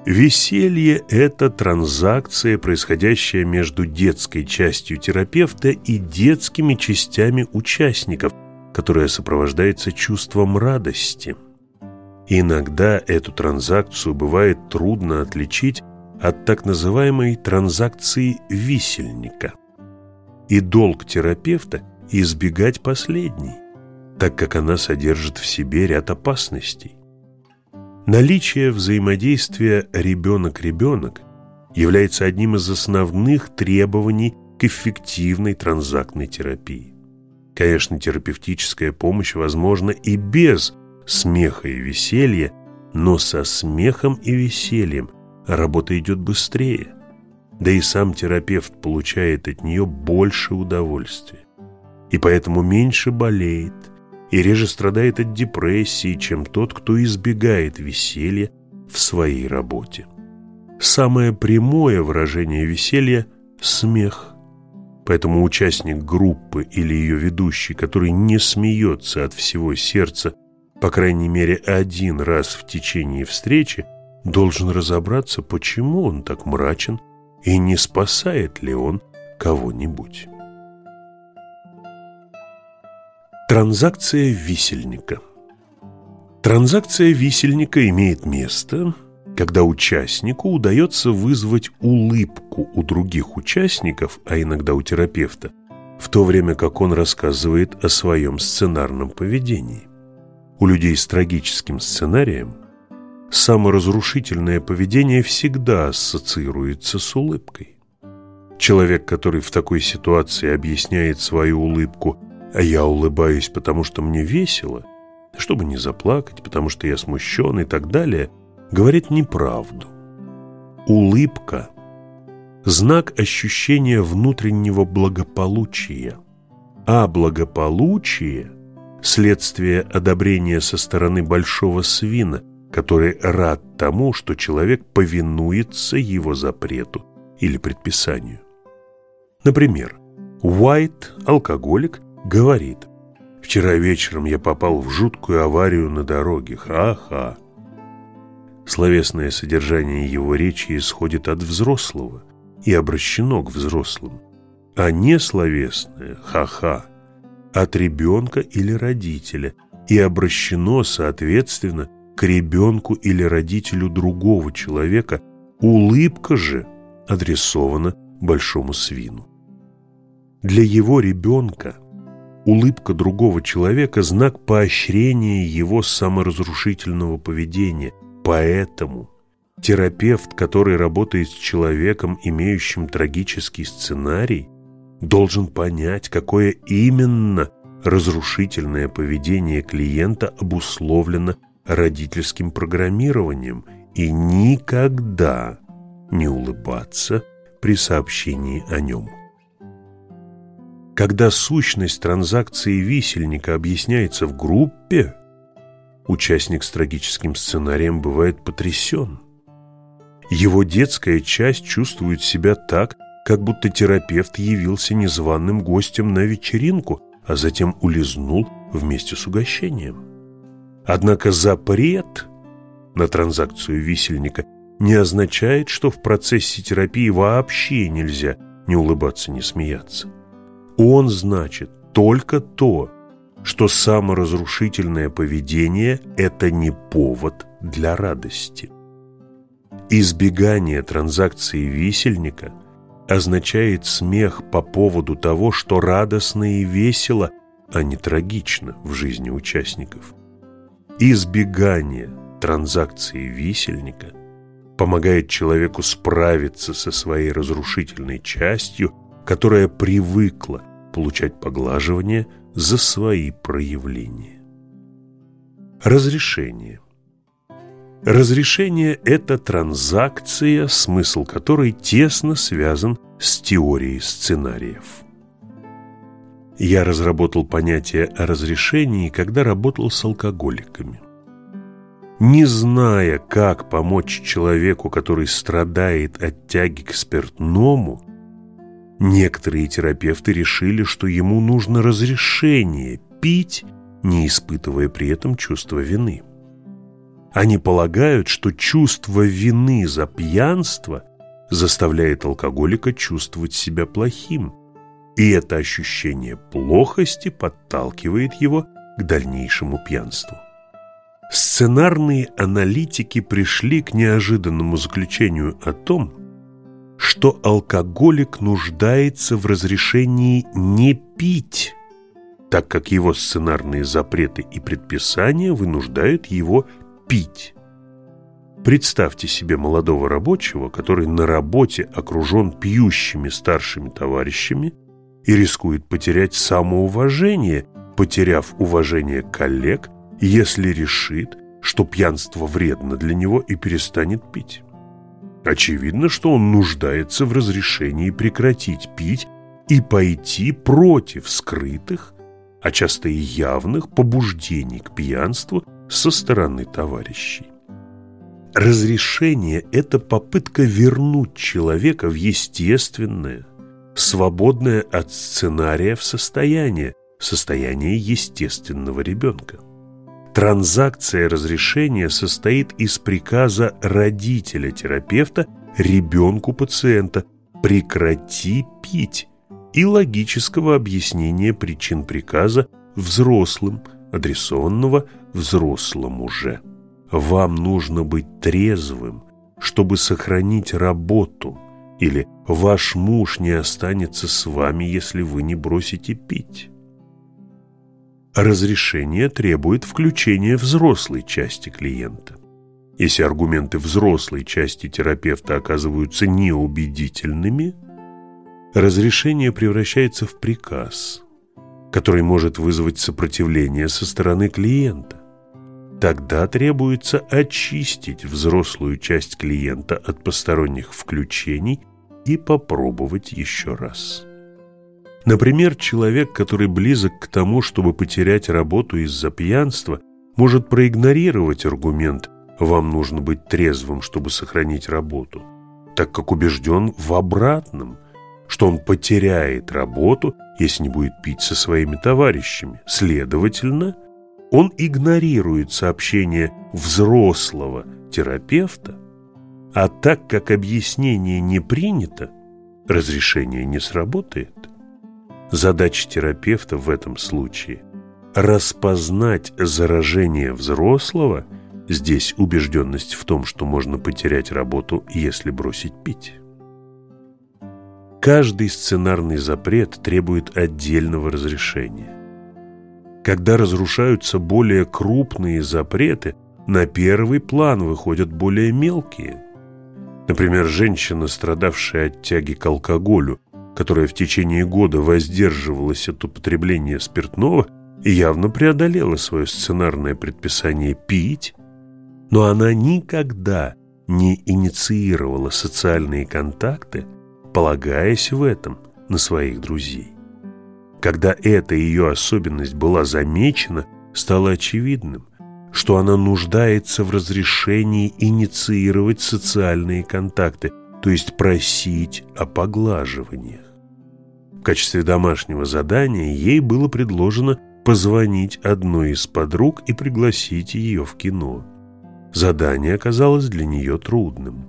Веселье – это транзакция, происходящая между детской частью терапевта и детскими частями участников, которая сопровождается чувством радости. Иногда эту транзакцию бывает трудно отличить от так называемой транзакции висельника. И долг терапевта – избегать последней, так как она содержит в себе ряд опасностей. Наличие взаимодействия ребенок-ребенок является одним из основных требований к эффективной транзактной терапии. Конечно, терапевтическая помощь возможна и без смеха и веселья, но со смехом и весельем работа идет быстрее, да и сам терапевт получает от нее больше удовольствия, и поэтому меньше болеет – и реже страдает от депрессии, чем тот, кто избегает веселья в своей работе. Самое прямое выражение веселья – смех. Поэтому участник группы или ее ведущий, который не смеется от всего сердца, по крайней мере один раз в течение встречи, должен разобраться, почему он так мрачен и не спасает ли он кого-нибудь. Транзакция висельника Транзакция висельника имеет место, когда участнику удается вызвать улыбку у других участников, а иногда у терапевта, в то время как он рассказывает о своем сценарном поведении. У людей с трагическим сценарием саморазрушительное поведение всегда ассоциируется с улыбкой. Человек, который в такой ситуации объясняет свою улыбку а я улыбаюсь, потому что мне весело, чтобы не заплакать, потому что я смущен и так далее, говорит неправду. Улыбка – знак ощущения внутреннего благополучия, а благополучие – следствие одобрения со стороны большого свина, который рад тому, что человек повинуется его запрету или предписанию. Например, Уайт, алкоголик, говорит Вчера вечером я попал в жуткую аварию на дороге. Ха-ха. Словесное содержание его речи исходит от взрослого и обращено к взрослым, а не словесное «ха-ха» от ребенка или родителя и обращено, соответственно, к ребенку или родителю другого человека, улыбка же адресована большому свину. Для его ребенка улыбка другого человека – знак поощрения его саморазрушительного поведения. Поэтому терапевт, который работает с человеком, имеющим трагический сценарий, должен понять, какое именно разрушительное поведение клиента обусловлено родительским программированием и никогда не улыбаться при сообщении о нем. Когда сущность транзакции висельника объясняется в группе, участник с трагическим сценарием бывает потрясен. Его детская часть чувствует себя так, как будто терапевт явился незваным гостем на вечеринку, а затем улизнул вместе с угощением. Однако запрет на транзакцию висельника не означает, что в процессе терапии вообще нельзя не улыбаться, не смеяться. Он значит только то, что саморазрушительное поведение – это не повод для радости. Избегание транзакции висельника означает смех по поводу того, что радостно и весело, а не трагично в жизни участников. Избегание транзакции висельника помогает человеку справиться со своей разрушительной частью – которая привыкла получать поглаживание за свои проявления. Разрешение. Разрешение – это транзакция, смысл которой тесно связан с теорией сценариев. Я разработал понятие о разрешении, когда работал с алкоголиками. Не зная, как помочь человеку, который страдает от тяги к спиртному, Некоторые терапевты решили, что ему нужно разрешение пить, не испытывая при этом чувства вины. Они полагают, что чувство вины за пьянство заставляет алкоголика чувствовать себя плохим, и это ощущение плохости подталкивает его к дальнейшему пьянству. Сценарные аналитики пришли к неожиданному заключению о том, что алкоголик нуждается в разрешении не пить, так как его сценарные запреты и предписания вынуждают его пить. Представьте себе молодого рабочего, который на работе окружен пьющими старшими товарищами и рискует потерять самоуважение, потеряв уважение коллег, если решит, что пьянство вредно для него и перестанет пить. Очевидно, что он нуждается в разрешении прекратить пить и пойти против скрытых, а часто и явных побуждений к пьянству со стороны товарищей. Разрешение – это попытка вернуть человека в естественное, свободное от сценария в состояние, состояние естественного ребенка. Транзакция разрешения состоит из приказа родителя-терапевта ребенку пациента «прекрати пить» и логического объяснения причин приказа взрослым, адресованного взрослому же. Вам нужно быть трезвым, чтобы сохранить работу, или ваш муж не останется с вами, если вы не бросите пить. Разрешение требует включения взрослой части клиента. Если аргументы взрослой части терапевта оказываются неубедительными, разрешение превращается в приказ, который может вызвать сопротивление со стороны клиента. Тогда требуется очистить взрослую часть клиента от посторонних включений и попробовать еще раз. Например, человек, который близок к тому, чтобы потерять работу из-за пьянства, может проигнорировать аргумент «вам нужно быть трезвым, чтобы сохранить работу», так как убежден в обратном, что он потеряет работу, если не будет пить со своими товарищами. Следовательно, он игнорирует сообщение взрослого терапевта, а так как объяснение не принято, разрешение не сработает. Задача терапевта в этом случае – распознать заражение взрослого, здесь убежденность в том, что можно потерять работу, если бросить пить. Каждый сценарный запрет требует отдельного разрешения. Когда разрушаются более крупные запреты, на первый план выходят более мелкие. Например, женщина, страдавшая от тяги к алкоголю, которая в течение года воздерживалась от употребления спиртного явно преодолела свое сценарное предписание пить, но она никогда не инициировала социальные контакты, полагаясь в этом на своих друзей. Когда эта ее особенность была замечена, стало очевидным, что она нуждается в разрешении инициировать социальные контакты, то есть просить о поглаживаниях. Качестве домашнего задания ей было предложено позвонить одной из подруг и пригласить ее в кино. Задание оказалось для нее трудным.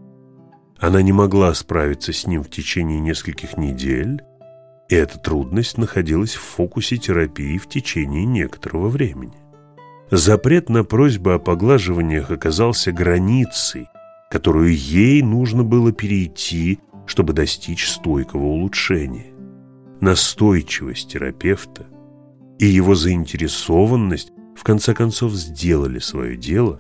Она не могла справиться с ним в течение нескольких недель, и эта трудность находилась в фокусе терапии в течение некоторого времени. Запрет на просьбы о поглаживаниях оказался границей, которую ей нужно было перейти, чтобы достичь стойкого улучшения. Настойчивость терапевта и его заинтересованность в конце концов сделали свое дело,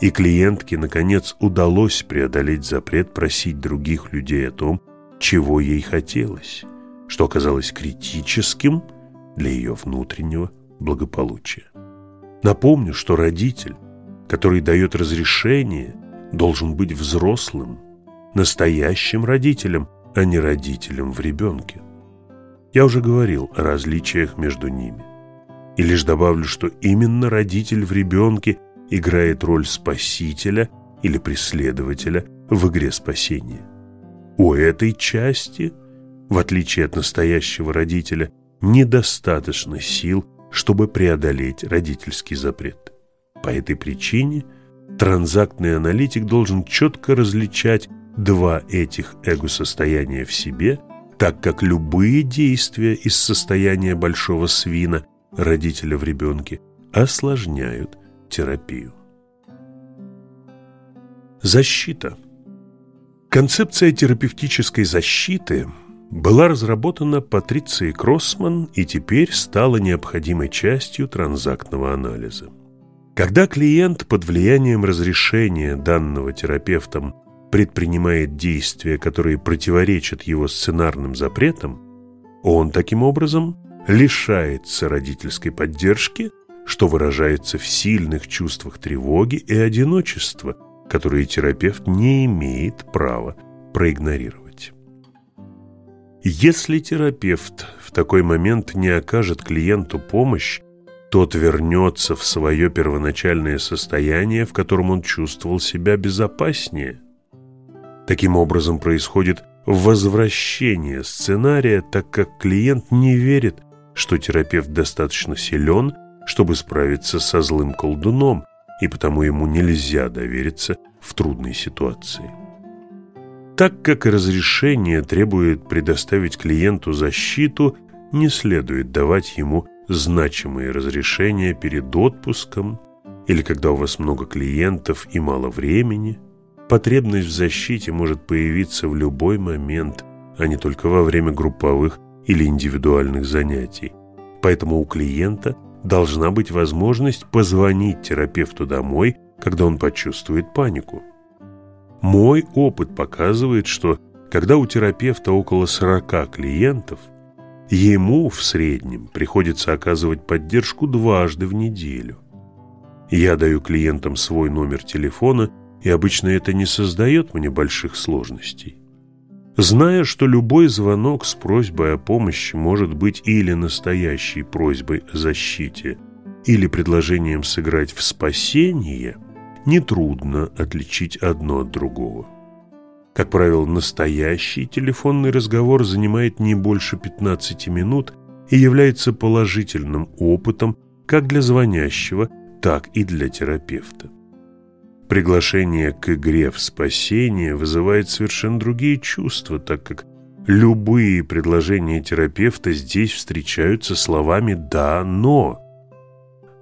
и клиентке, наконец, удалось преодолеть запрет просить других людей о том, чего ей хотелось, что оказалось критическим для ее внутреннего благополучия. Напомню, что родитель, который дает разрешение, должен быть взрослым, настоящим родителем, а не родителем в ребенке. Я уже говорил о различиях между ними. И лишь добавлю, что именно родитель в ребенке играет роль спасителя или преследователя в игре спасения. У этой части, в отличие от настоящего родителя, недостаточно сил, чтобы преодолеть родительский запрет. По этой причине транзактный аналитик должен четко различать два этих эго-состояния в себе, так как любые действия из состояния большого свина родителя в ребенке осложняют терапию. Защита. Концепция терапевтической защиты была разработана Патрицией Кроссман и теперь стала необходимой частью транзактного анализа. Когда клиент под влиянием разрешения данного терапевтом предпринимает действия, которые противоречат его сценарным запретам, он таким образом лишается родительской поддержки что выражается в сильных чувствах тревоги и одиночества, которые терапевт не имеет права проигнорировать. Если терапевт в такой момент не окажет клиенту помощь, тот вернется в свое первоначальное состояние, в котором он чувствовал себя безопаснее. Таким образом происходит возвращение сценария, так как клиент не верит, что терапевт достаточно силен – чтобы справиться со злым колдуном, и потому ему нельзя довериться в трудной ситуации. Так как разрешение требует предоставить клиенту защиту, не следует давать ему значимые разрешения перед отпуском или когда у вас много клиентов и мало времени. Потребность в защите может появиться в любой момент, а не только во время групповых или индивидуальных занятий. Поэтому у клиента – должна быть возможность позвонить терапевту домой, когда он почувствует панику. Мой опыт показывает, что когда у терапевта около 40 клиентов, ему в среднем приходится оказывать поддержку дважды в неделю. Я даю клиентам свой номер телефона, и обычно это не создает мне больших сложностей. Зная, что любой звонок с просьбой о помощи может быть или настоящей просьбой о защите, или предложением сыграть в спасение, нетрудно отличить одно от другого. Как правило, настоящий телефонный разговор занимает не больше 15 минут и является положительным опытом как для звонящего, так и для терапевта. Приглашение к игре в спасение вызывает совершенно другие чувства, так как любые предложения терапевта здесь встречаются словами «да, но».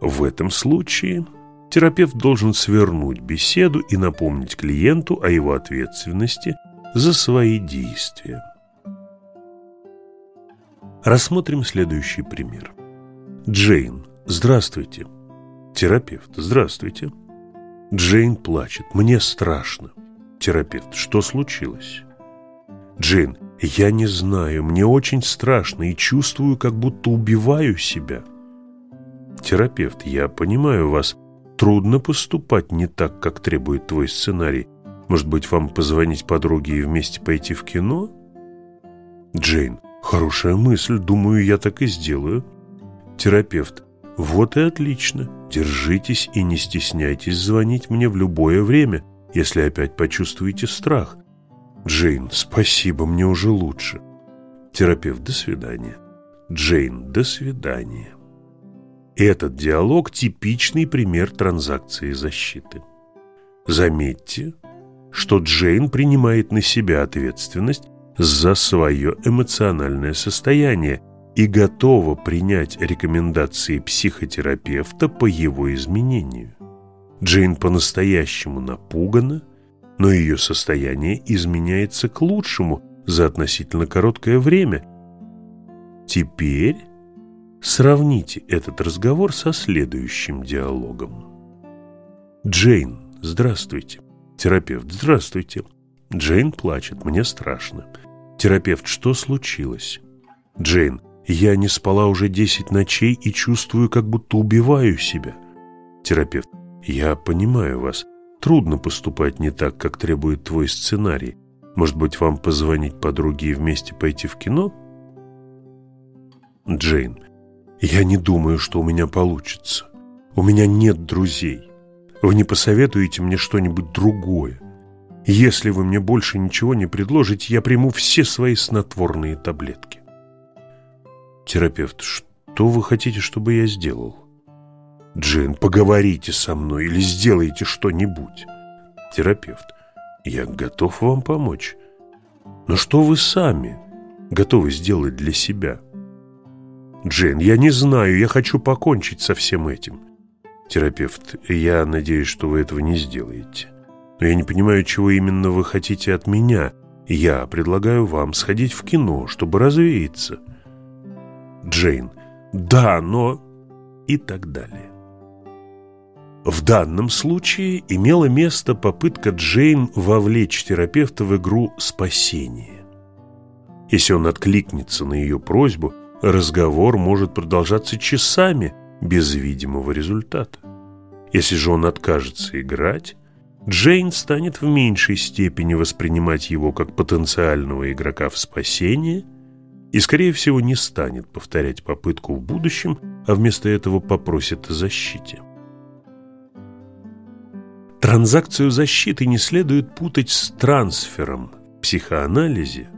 В этом случае терапевт должен свернуть беседу и напомнить клиенту о его ответственности за свои действия. Рассмотрим следующий пример. Джейн, здравствуйте. Терапевт, здравствуйте. Джейн плачет. Мне страшно. Терапевт, что случилось? Джейн, я не знаю, мне очень страшно и чувствую, как будто убиваю себя. Терапевт, я понимаю вас. Трудно поступать не так, как требует твой сценарий. Может быть, вам позвонить подруге и вместе пойти в кино? Джейн, Хорошая мысль, думаю, я так и сделаю. Терапевт. Вот и отлично. Держитесь и не стесняйтесь звонить мне в любое время, если опять почувствуете страх. Джейн, спасибо, мне уже лучше. Терапевт, до свидания. Джейн, до свидания. Этот диалог – типичный пример транзакции защиты. Заметьте, что Джейн принимает на себя ответственность за свое эмоциональное состояние и готова принять рекомендации психотерапевта по его изменению. Джейн по-настоящему напугана, но ее состояние изменяется к лучшему за относительно короткое время. Теперь сравните этот разговор со следующим диалогом. Джейн, здравствуйте. Терапевт, здравствуйте. Джейн плачет, мне страшно. Терапевт, что случилось? Джейн, я не спала уже 10 ночей и чувствую, как будто убиваю себя. Терапевт, я понимаю вас. Трудно поступать не так, как требует твой сценарий. Может быть, вам позвонить подруге и вместе пойти в кино? Джейн, я не думаю, что у меня получится. У меня нет друзей. Вы не посоветуете мне что-нибудь другое? Если вы мне больше ничего не предложите, я приму все свои снотворные таблетки. Терапевт, что вы хотите, чтобы я сделал? Джин, поговорите со мной или сделайте что-нибудь. Терапевт, я готов вам помочь. Но что вы сами готовы сделать для себя? Джин, я не знаю, я хочу покончить со всем этим. Терапевт, я надеюсь, что вы этого не сделаете. Но я не понимаю, чего именно вы хотите от меня. Я предлагаю вам сходить в кино, чтобы развеяться. Джейн. Да, но... И так далее. В данном случае имела место попытка Джейн вовлечь терапевта в игру спасения. Если он откликнется на ее просьбу, разговор может продолжаться часами без видимого результата. Если же он откажется играть, Джейн станет в меньшей степени воспринимать его как потенциального игрока в спасение и, скорее всего, не станет повторять попытку в будущем, а вместо этого попросит о защите. Транзакцию защиты не следует путать с трансфером в психоанализе,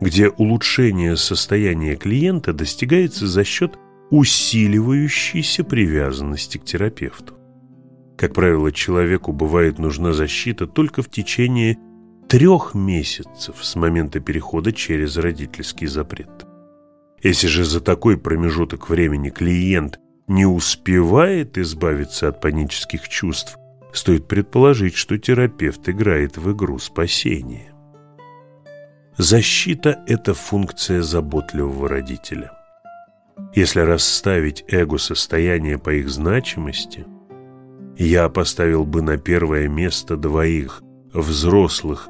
где улучшение состояния клиента достигается за счет усиливающейся привязанности к терапевту. Как правило, человеку бывает нужна защита только в течение трех месяцев с момента перехода через родительский запрет. Если же за такой промежуток времени клиент не успевает избавиться от панических чувств, стоит предположить, что терапевт играет в игру спасения. Защита – это функция заботливого родителя. Если расставить эго-состояние по их значимости – я поставил бы на первое место двоих, взрослых,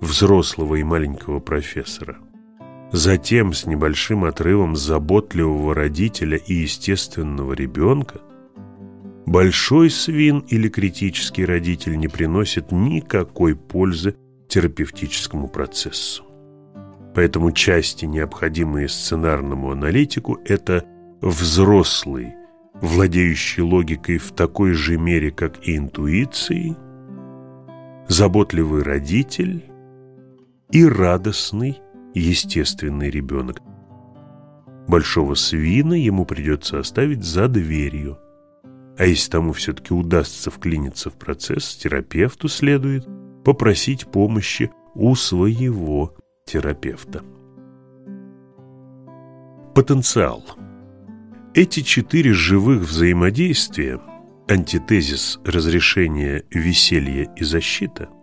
взрослого и маленького профессора. Затем с небольшим отрывом заботливого родителя и естественного ребенка большой свин или критический родитель не приносит никакой пользы терапевтическому процессу. Поэтому части, необходимые сценарному аналитику, это взрослый, владеющий логикой в такой же мере, как и интуицией, заботливый родитель и радостный естественный ребенок. большого свина ему придется оставить за дверью. А если тому все-таки удастся вклиниться в процесс, терапевту следует попросить помощи у своего терапевта. Потенциал. Эти четыре живых взаимодействия – антитезис разрешения, веселья и защита –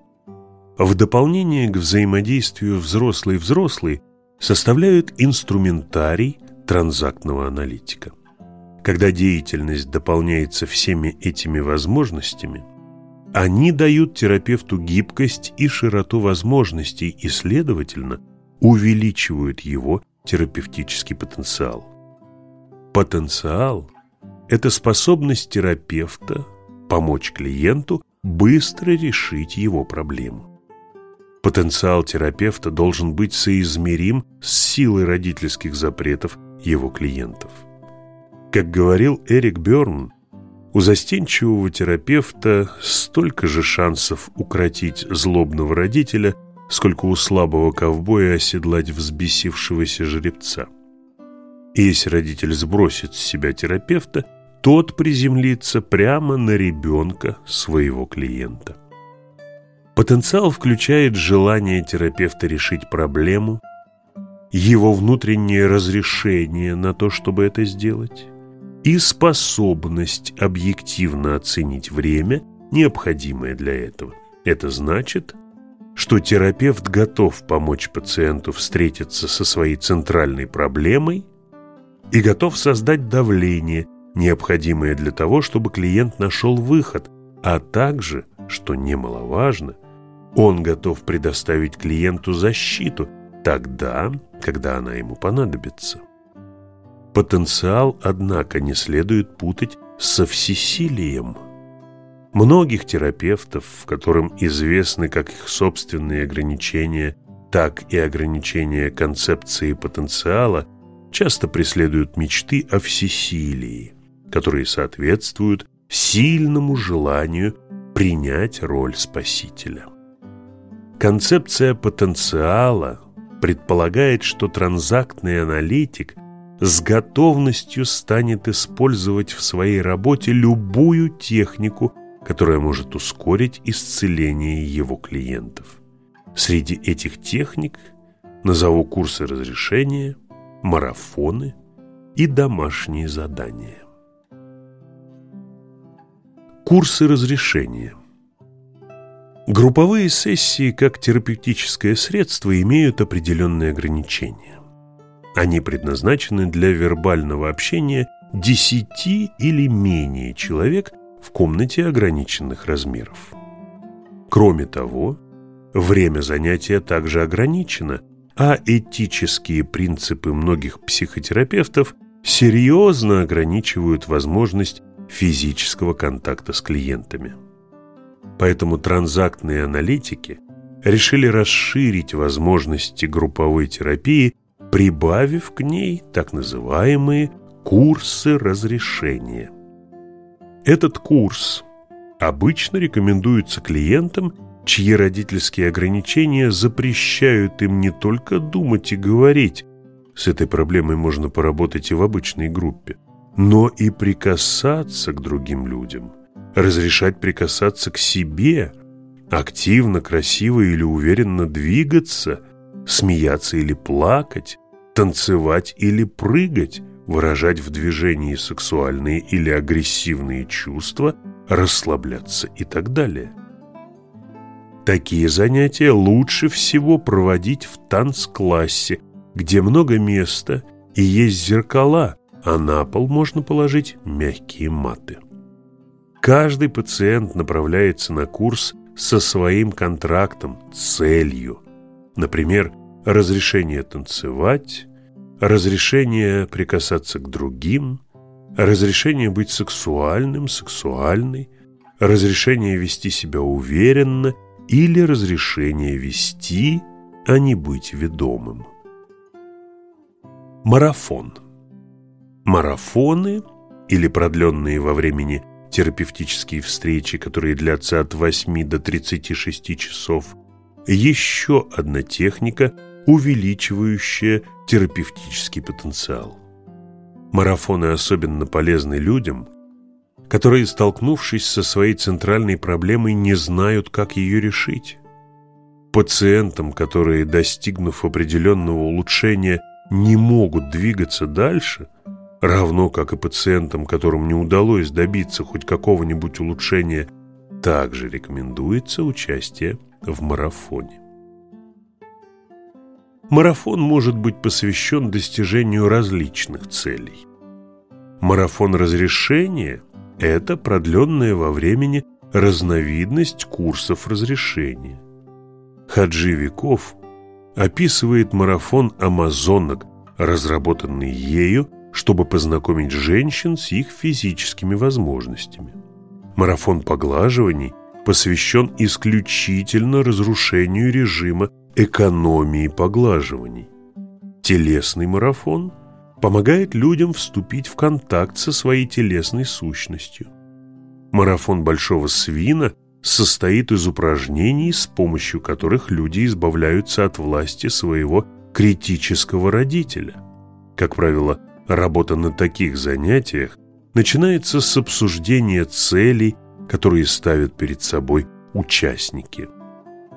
в дополнение к взаимодействию взрослый-взрослый составляют инструментарий транзактного аналитика. Когда деятельность дополняется всеми этими возможностями, они дают терапевту гибкость и широту возможностей и, следовательно, увеличивают его терапевтический потенциал. Потенциал – это способность терапевта помочь клиенту быстро решить его проблему. Потенциал терапевта должен быть соизмерим с силой родительских запретов его клиентов. Как говорил Эрик Бёрн, у застенчивого терапевта столько же шансов укротить злобного родителя, сколько у слабого ковбоя оседлать взбесившегося жеребца. И если родитель сбросит с себя терапевта, тот приземлится прямо на ребенка своего клиента. Потенциал включает желание терапевта решить проблему, его внутреннее разрешение на то, чтобы это сделать, и способность объективно оценить время, необходимое для этого. Это значит, что терапевт готов помочь пациенту встретиться со своей центральной проблемой и готов создать давление, необходимое для того, чтобы клиент нашел выход, а также, что немаловажно, он готов предоставить клиенту защиту тогда, когда она ему понадобится. Потенциал, однако, не следует путать со всесилием. Многих терапевтов, которым известны как их собственные ограничения, так и ограничения концепции потенциала, часто преследуют мечты о всесилии, которые соответствуют сильному желанию принять роль спасителя. Концепция потенциала предполагает, что транзактный аналитик с готовностью станет использовать в своей работе любую технику, которая может ускорить исцеление его клиентов. Среди этих техник назову курсы разрешения, марафоны и домашние задания. Курсы разрешения – Групповые сессии как терапевтическое средство имеют определенные ограничения. Они предназначены для вербального общения 10 или менее человек в комнате ограниченных размеров. Кроме того, время занятия также ограничено, а этические принципы многих психотерапевтов серьезно ограничивают возможность физического контакта с клиентами. Поэтому транзактные аналитики решили расширить возможности групповой терапии, прибавив к ней так называемые курсы разрешения. Этот курс обычно рекомендуется клиентам, чьи родительские ограничения запрещают им не только думать и говорить, с этой проблемой можно поработать и в обычной группе, но и прикасаться к другим людям – разрешать прикасаться к себе, активно, красиво или уверенно двигаться, смеяться или плакать, танцевать или прыгать, выражать в движении сексуальные или агрессивные чувства, расслабляться и так далее. Такие занятия лучше всего проводить в танцклассе, где много места и есть зеркала, а на пол можно положить мягкие маты. Каждый пациент направляется на курс со своим контрактом, целью. Например, разрешение танцевать, разрешение прикасаться к другим, разрешение быть сексуальным, сексуальной, разрешение вести себя уверенно или разрешение вести, а не быть ведомым. Марафон. Марафоны или продленные во времени терапевтические встречи, которые длятся от 8 до 36 часов, еще одна техника, увеличивающая терапевтический потенциал. Марафоны особенно полезны людям, которые, столкнувшись со своей центральной проблемой, не знают, как ее решить. Пациентам, которые, достигнув определенного улучшения, не могут двигаться дальше, равно как и пациентам, которым не удалось добиться хоть какого-нибудь улучшения, также рекомендуется участие в марафоне. Марафон может быть посвящен достижению различных целей. Марафон разрешения – это продленная во времени разновидность курсов разрешения. Хаджи Веков описывает марафон амазонок, разработанный ею, чтобы познакомить женщин с их физическими возможностями. Марафон поглаживаний посвящен исключительно разрушению режима экономии поглаживаний. Телесный марафон помогает людям вступить в контакт со своей телесной сущностью. Марафон большого свина состоит из упражнений, с помощью которых люди избавляются от власти своего критического родителя. Как правило, работа на таких занятиях начинается с обсуждения целей, которые ставят перед собой участники.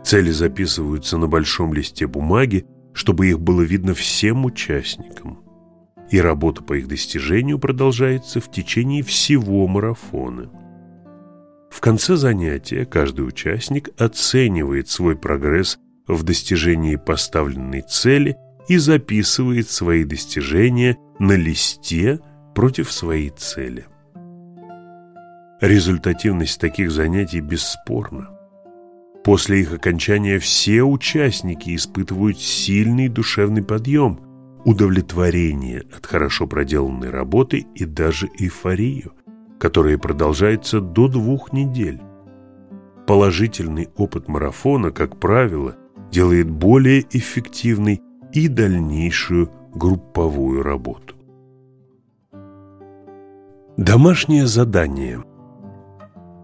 Цели записываются на большом листе бумаги, чтобы их было видно всем участникам. И работа по их достижению продолжается в течение всего марафона. В конце занятия каждый участник оценивает свой прогресс в достижении поставленной цели и записывает свои достижения на листе против своей цели. Результативность таких занятий бесспорна. После их окончания все участники испытывают сильный душевный подъем, удовлетворение от хорошо проделанной работы и даже эйфорию, которая продолжается до двух недель. Положительный опыт марафона, как правило, делает более эффективной и дальнейшую групповую работу. Домашнее задание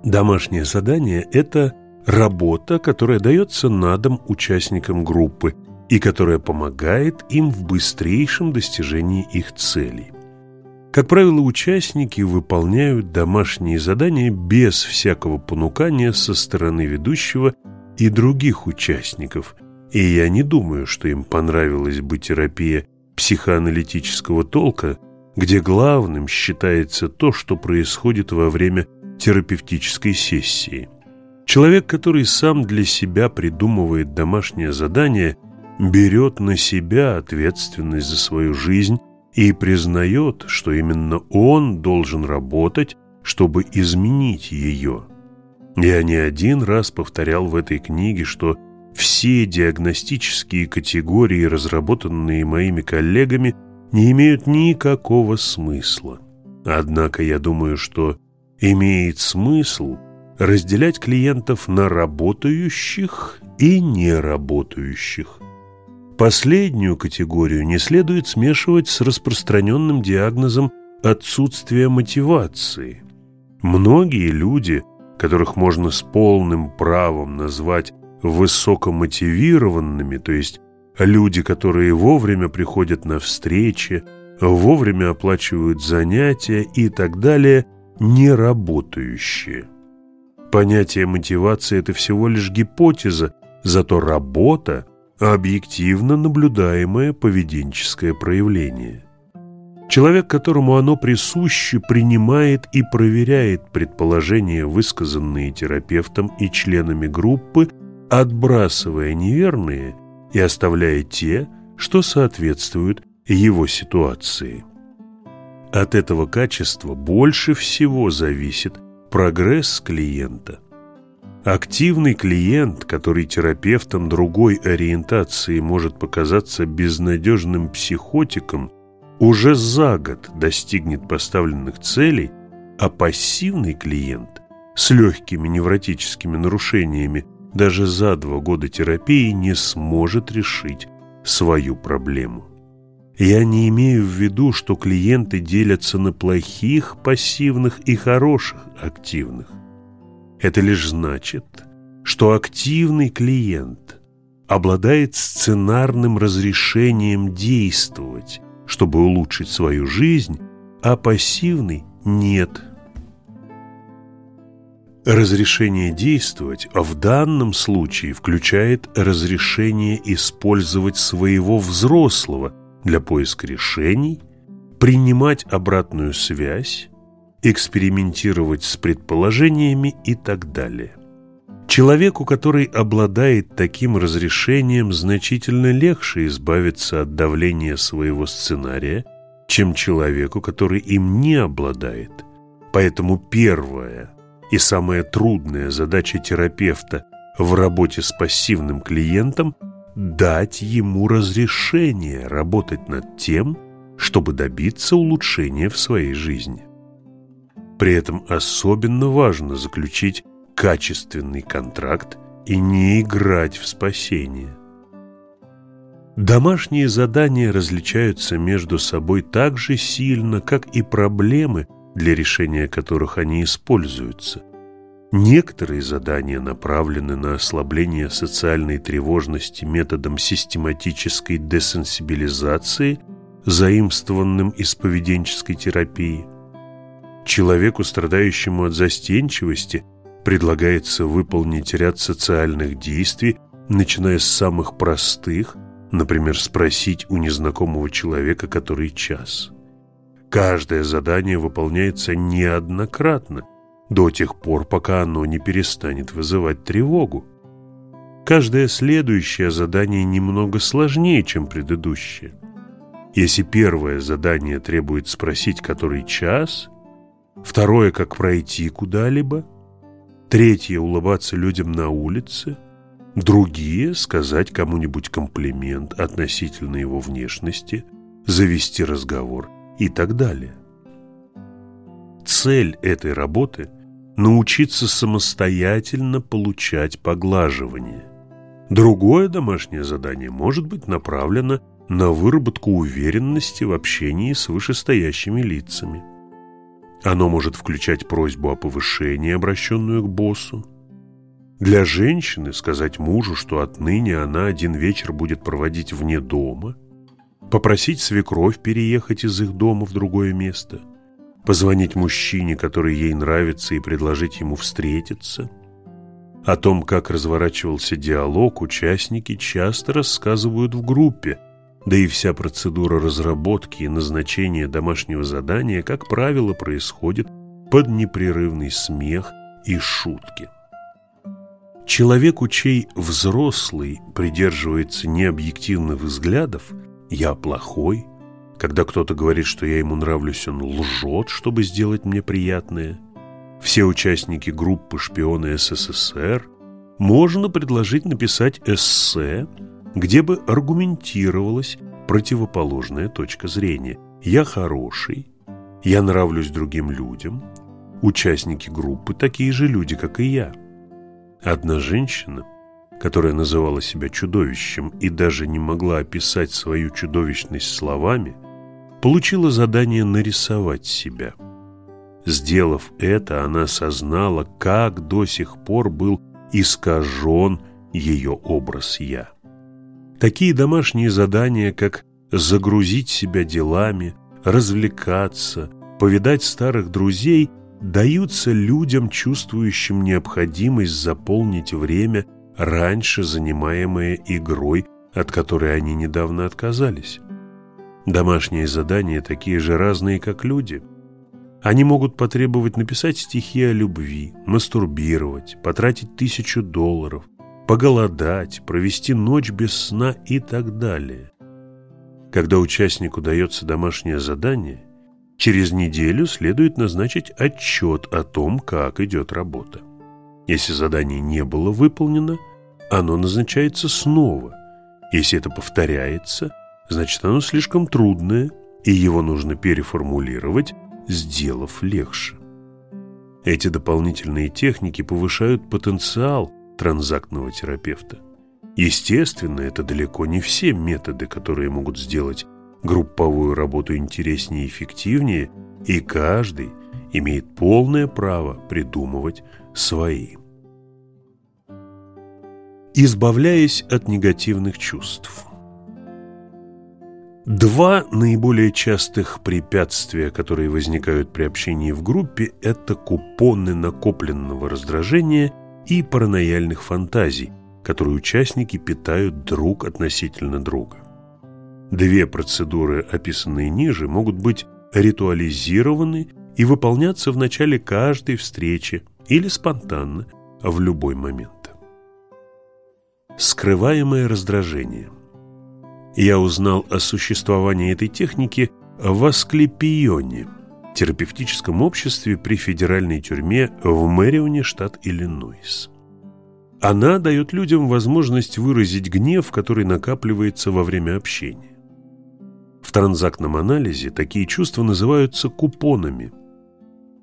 Домашнее задание – это Работа, которая дается на дом участникам группы и которая помогает им в быстрейшем достижении их целей. Как правило, участники выполняют домашние задания без всякого понукания со стороны ведущего и других участников, и я не думаю, что им понравилась бы терапия психоаналитического толка, где главным считается то, что происходит во время терапевтической сессии – Человек, который сам для себя придумывает домашнее задание, берет на себя ответственность за свою жизнь и признает, что именно он должен работать, чтобы изменить ее. Я не один раз повторял в этой книге, что все диагностические категории, разработанные моими коллегами, не имеют никакого смысла. Однако я думаю, что имеет смысл – разделять клиентов на работающих и неработающих. Последнюю категорию не следует смешивать с распространенным диагнозом отсутствия мотивации. Многие люди, которых можно с полным правом назвать высокомотивированными, то есть люди, которые вовремя приходят на встречи, вовремя оплачивают занятия и так далее, не работающие. Понятие мотивации – это всего лишь гипотеза, зато работа – объективно наблюдаемое поведенческое проявление. Человек, которому оно присуще, принимает и проверяет предположения, высказанные терапевтом и членами группы, отбрасывая неверные и оставляя те, что соответствуют его ситуации. От этого качества больше всего зависит прогресс клиента. Активный клиент, который терапевтом другой ориентации может показаться безнадежным психотиком, уже за год достигнет поставленных целей, а пассивный клиент с легкими невротическими нарушениями даже за два года терапии не сможет решить свою проблему. Я не имею в виду, что клиенты делятся на плохих пассивных и хороших активных. Это лишь значит, что активный клиент обладает сценарным разрешением действовать, чтобы улучшить свою жизнь а пассивный – нет. Разрешение действовать в данном случае включает разрешение использовать своего взрослого для поиска решений, принимать обратную связь, экспериментировать с предположениями и так далее. Человеку, который обладает таким разрешением, значительно легче избавиться от давления своего сценария, чем человеку, который им не обладает. Поэтому первая и самая трудная задача терапевта в работе с пассивным клиентом – дать ему разрешение работать над тем, чтобы добиться улучшения в своей жизни. При этом особенно важно заключить качественный контракт и не играть в спасение. Домашние задания различаются между собой так же сильно, как и проблемы, для решения которых они используются. Некоторые задания направлены на ослабление социальной тревожности методом систематической десенсибилизации, заимствованным из поведенческой терапии. Человеку, страдающему от застенчивости, предлагается выполнить ряд социальных действий, начиная с самых простых, например, спросить у незнакомого человека, который час. Каждое задание выполняется неоднократно, до тех пор, пока оно не перестанет вызывать тревогу. Каждое следующее задание немного сложнее, чем предыдущее. Если первое задание требует спросить, который час, второе, как пройти куда-либо, третье – улыбаться людям на улице, другие – сказать кому-нибудь комплимент относительно его внешности, завести разговор и так далее. Цель этой работы – научиться самостоятельно получать поглаживание. Другое домашнее задание может быть направлено на выработку уверенности в общении с вышестоящими лицами. Оно может включать просьбу о повышении, обращенную к боссу. Для женщины сказать мужу, что отныне она один вечер будет проводить вне дома, попросить свекровь переехать из их дома в другое место, позвонить мужчине, который ей нравится, и предложить ему встретиться. О том, как разворачивался диалог, участники часто рассказывают в группе – да и вся процедура разработки и назначения домашнего задания, как правило, происходит под непрерывный смех и шутки. Человеку, чей взрослый придерживается необъективных взглядов «я плохой», когда кто-то говорит, что я ему нравлюсь, он лжет, чтобы сделать мне приятное, все участники группы «Шпионы СССР» можно предложить написать эссе где бы аргументировалась противоположная точка зрения. Я хороший, я нравлюсь другим людям, участники группы такие же люди, как и я. Одна женщина, которая называла себя чудовищем и даже не могла описать свою чудовищность словами, получила задание нарисовать себя. Сделав это, она осознала, как до сих пор был искажен ее образ «я». Такие домашние задания, как загрузить себя делами, развлекаться, повидать старых друзей, даются людям, чувствующим необходимость заполнить время, раньше занимаемое игрой, от которой они недавно отказались. Домашние задания такие же разные, как люди. Они могут потребовать написать стихи о любви, мастурбировать, потратить тысячу долларов, поголодать, провести ночь без сна и так далее. Когда участнику дается домашнее задание, через неделю следует назначить отчет о том, как идет работа. Если задание не было выполнено, оно назначается снова. Если это повторяется, значит оно слишком трудное, и его нужно переформулировать, сделав легче. Эти дополнительные техники повышают потенциал транзактного терапевта. Естественно, это далеко не все методы, которые могут сделать групповую работу интереснее и эффективнее, и каждый имеет полное право придумывать свои. Избавляясь от негативных чувств. Два наиболее частых препятствия, которые возникают при общении в группе, это купоны накопленного раздражения и паранояльных фантазий, которые участники питают друг относительно друга. Две процедуры, описанные ниже, могут быть ритуализированы и выполняться в начале каждой встречи или спонтанно, в любой момент. Скрываемое раздражение – я узнал о существовании этой техники в Асклепионе, терапевтическом обществе при федеральной тюрьме в Мэрионе, штат Иллинойс. Она дает людям возможность выразить гнев, который накапливается во время общения. В транзактном анализе такие чувства называются купонами.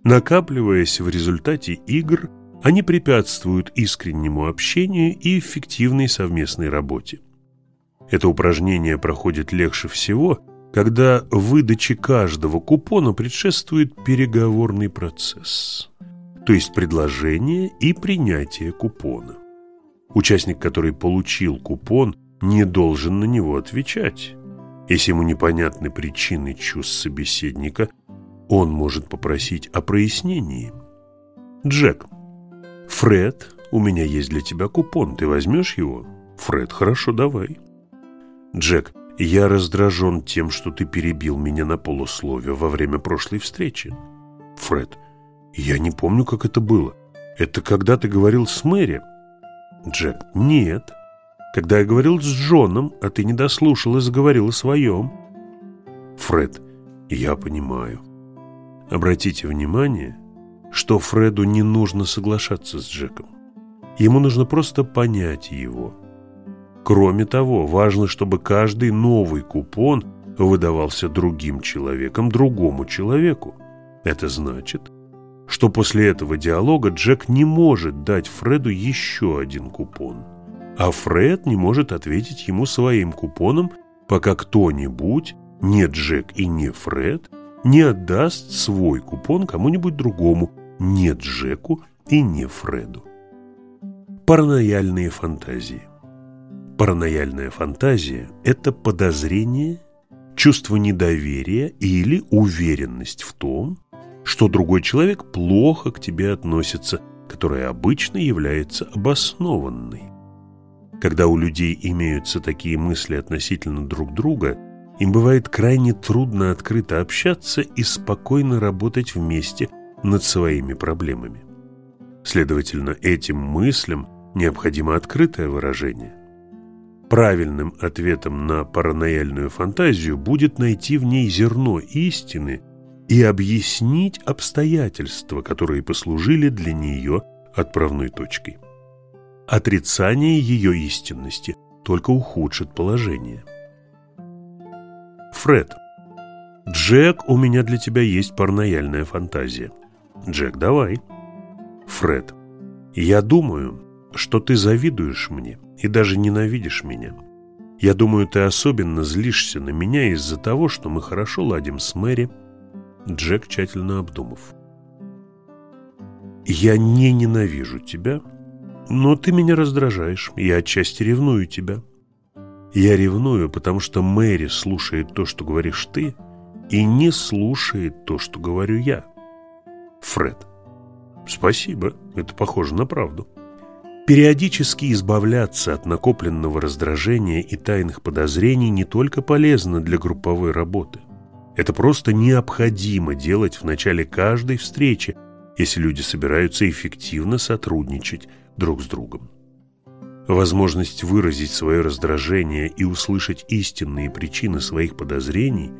Накапливаясь в результате игр, они препятствуют искреннему общению и эффективной совместной работе. Это упражнение проходит легче всего, когда выдаче каждого купона предшествует переговорный процесс, то есть предложение и принятие купона. Участник, который получил купон, не должен на него отвечать. Если ему непонятны причины чувств собеседника, он может попросить о прояснении. «Джек, Фред, у меня есть для тебя купон, ты возьмешь его?» «Фред, хорошо, давай». «Джек, я раздражен тем, что ты перебил меня на полусловие во время прошлой встречи». «Фред, я не помню, как это было. Это когда ты говорил с Мэри?» «Джек, нет. Когда я говорил с Джоном, а ты не дослушал и заговорил о своем». «Фред, я понимаю. Обратите внимание, что Фреду не нужно соглашаться с Джеком. Ему нужно просто понять его». Кроме того, важно, чтобы каждый новый купон выдавался другим человеком другому человеку. Это значит, что после этого диалога Джек не может дать Фреду еще один купон, а Фред не может ответить ему своим купоном, пока кто-нибудь, не Джек и не Фред, не отдаст свой купон кому-нибудь другому, не Джеку и не Фреду. Паранояльные фантазии Паранояльная фантазия – это подозрение, чувство недоверия или уверенность в том, что другой человек плохо к тебе относится, которая обычно является обоснованной. Когда у людей имеются такие мысли относительно друг друга, им бывает крайне трудно открыто общаться и спокойно работать вместе над своими проблемами. Следовательно, этим мыслям необходимо открытое выражение. Правильным ответом на паранояльную фантазию будет найти в ней зерно истины и объяснить обстоятельства, которые послужили для нее отправной точкой. Отрицание ее истинности только ухудшит положение. Фред. Джек, у меня для тебя есть паранояльная фантазия. Джек, давай. Фред. Я думаю, что ты завидуешь мне и даже ненавидишь меня. Я думаю, ты особенно злишься на меня из-за того, что мы хорошо ладим с Мэри, Джек тщательно обдумав. Я не ненавижу тебя, но ты меня раздражаешь, я отчасти ревную тебя. Я ревную, потому что Мэри слушает то, что говоришь ты, и не слушает то, что говорю я. Фред. Спасибо, это похоже на правду. Периодически избавляться от накопленного раздражения и тайных подозрений не только полезно для групповой работы. Это просто необходимо делать в начале каждой встречи, если люди собираются эффективно сотрудничать друг с другом. Возможность выразить свое раздражение и услышать истинные причины своих подозрений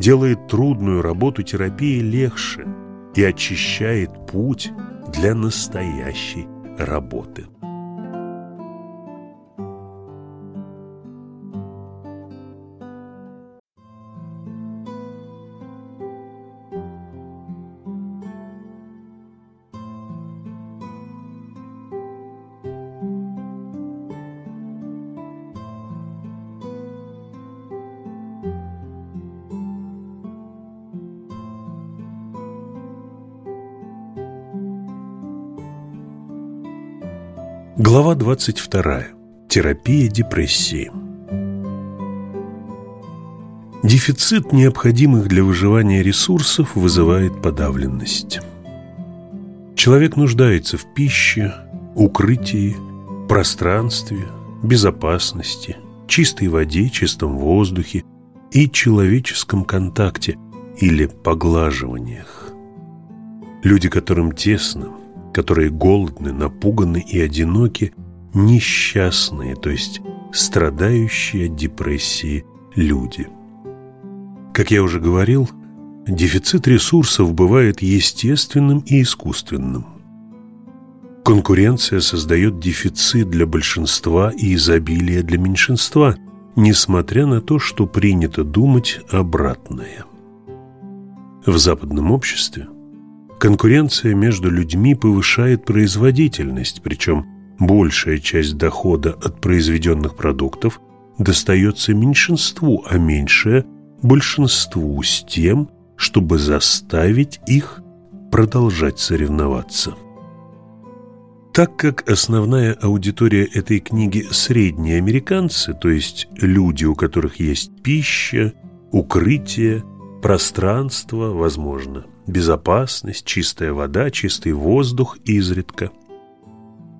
делает трудную работу терапии легче и очищает путь для настоящей работы. Глава 22. Терапия депрессии. Дефицит необходимых для выживания ресурсов вызывает подавленность. Человек нуждается в пище, укрытии, пространстве, безопасности, чистой воде, чистом воздухе и человеческом контакте или поглаживаниях. Люди, которым тесно, которые голодны, напуганы и одиноки, несчастные, то есть страдающие от депрессии люди. Как я уже говорил, дефицит ресурсов бывает естественным и искусственным. Конкуренция создает дефицит для большинства и изобилие для меньшинства, несмотря на то, что принято думать обратное. В западном обществе конкуренция между людьми повышает производительность, причем большая часть дохода от произведенных продуктов достается меньшинству, а меньшая – большинству с тем, чтобы заставить их продолжать соревноваться. Так как основная аудитория этой книги – средние американцы, то есть люди, у которых есть пища, укрытие, пространство, возможно, безопасность, чистая вода, чистый воздух изредка –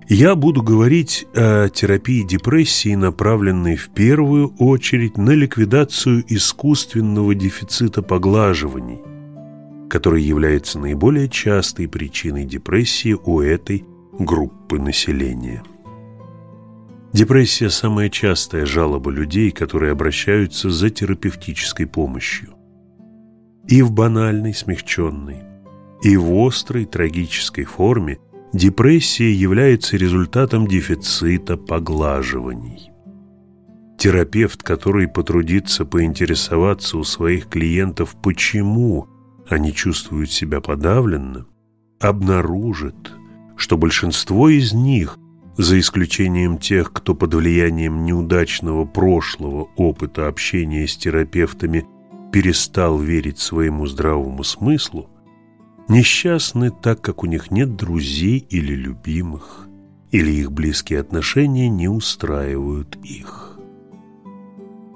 я буду говорить о терапии депрессии, направленной в первую очередь на ликвидацию искусственного дефицита поглаживаний, который является наиболее частой причиной депрессии у этой группы населения. Депрессия – самая частая жалоба людей, которые обращаются за терапевтической помощью. И в банальной, смягченной, и в острой, трагической форме депрессия является результатом дефицита поглаживаний. Терапевт, который потрудится поинтересоваться у своих клиентов, почему они чувствуют себя подавленно, обнаружит, что большинство из них, за исключением тех, кто под влиянием неудачного прошлого опыта общения с терапевтами перестал верить своему здравому смыслу, Несчастны так, как у них нет друзей или любимых, или их близкие отношения не устраивают их.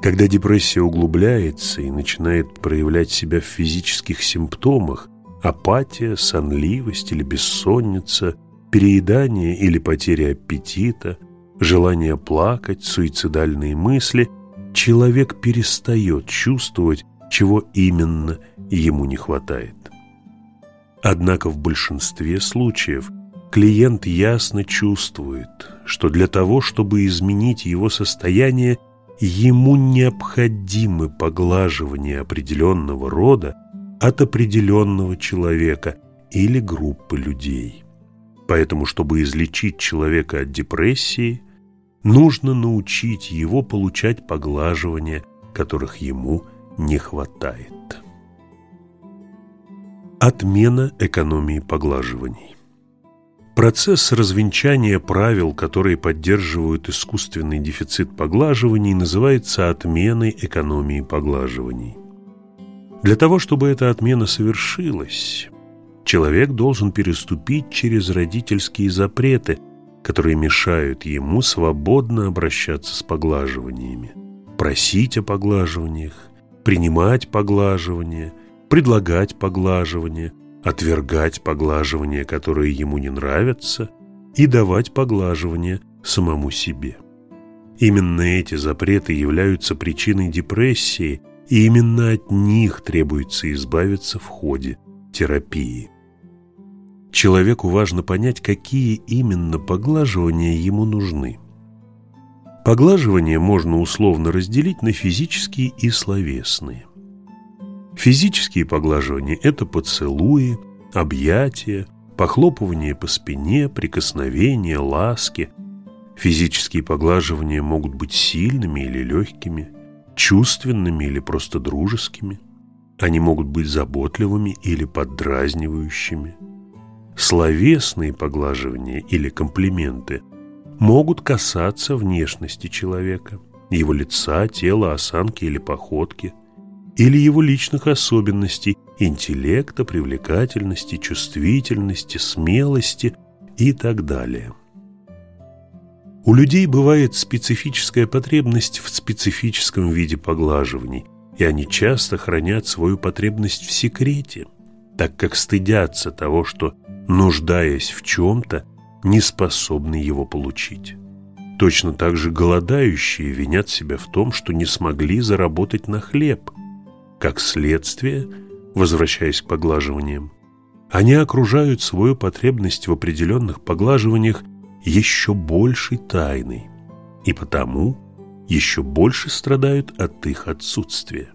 Когда депрессия углубляется и начинает проявлять себя в физических симптомах, апатия, сонливость или бессонница, переедание или потеря аппетита, желание плакать, суицидальные мысли, человек перестает чувствовать, чего именно ему не хватает. Однако в большинстве случаев клиент ясно чувствует, что для того, чтобы изменить его состояние, ему необходимы поглаживания определенного рода от определенного человека или группы людей. Поэтому, чтобы излечить человека от депрессии, нужно научить его получать поглаживания, которых ему не хватает. Отмена экономии поглаживаний. Процесс развенчания правил, которые поддерживают искусственный дефицит поглаживаний, называется отменой экономии поглаживаний. Для того, чтобы эта отмена совершилась, человек должен переступить через родительские запреты, которые мешают ему свободно обращаться с поглаживаниями, просить о поглаживаниях, принимать поглаживания – предлагать поглаживание, отвергать поглаживания, которые ему не нравятся, и давать поглаживание самому себе. Именно эти запреты являются причиной депрессии, и именно от них требуется избавиться в ходе терапии. Человеку важно понять, какие именно поглаживания ему нужны. Поглаживания можно условно разделить на физические и словесные. Физические поглаживания – это поцелуи, объятия, похлопывание по спине, прикосновения, ласки. Физические поглаживания могут быть сильными или легкими, чувственными или просто дружескими. Они могут быть заботливыми или поддразнивающими. Словесные поглаживания или комплименты могут касаться внешности человека, его лица, тела, осанки или походки – или его личных особенностей – интеллекта, привлекательности, чувствительности, смелости и так далее. У людей бывает специфическая потребность в специфическом виде поглаживаний, и они часто хранят свою потребность в секрете, так как стыдятся того, что, нуждаясь в чем-то, не способны его получить. Точно так же голодающие винят себя в том, что не смогли заработать на хлеб. Как следствие, возвращаясь к поглаживаниям, они окружают свою потребность в определенных поглаживаниях еще большей тайной, и потому еще больше страдают от их отсутствия.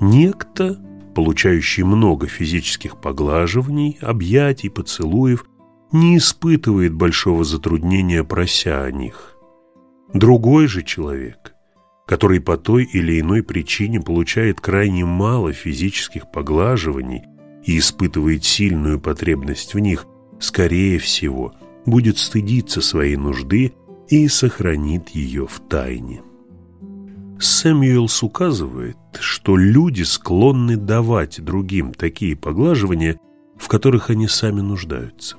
Некто, получающий много физических поглаживаний, объятий, поцелуев, не испытывает большого затруднения, прося о них. Другой же человек, который по той или иной причине получает крайне мало физических поглаживаний и испытывает сильную потребность в них, скорее всего, будет стыдиться своей нужды и сохранит ее в тайне. Сэмюэлс указывает, что люди склонны давать другим такие поглаживания, в которых они сами нуждаются,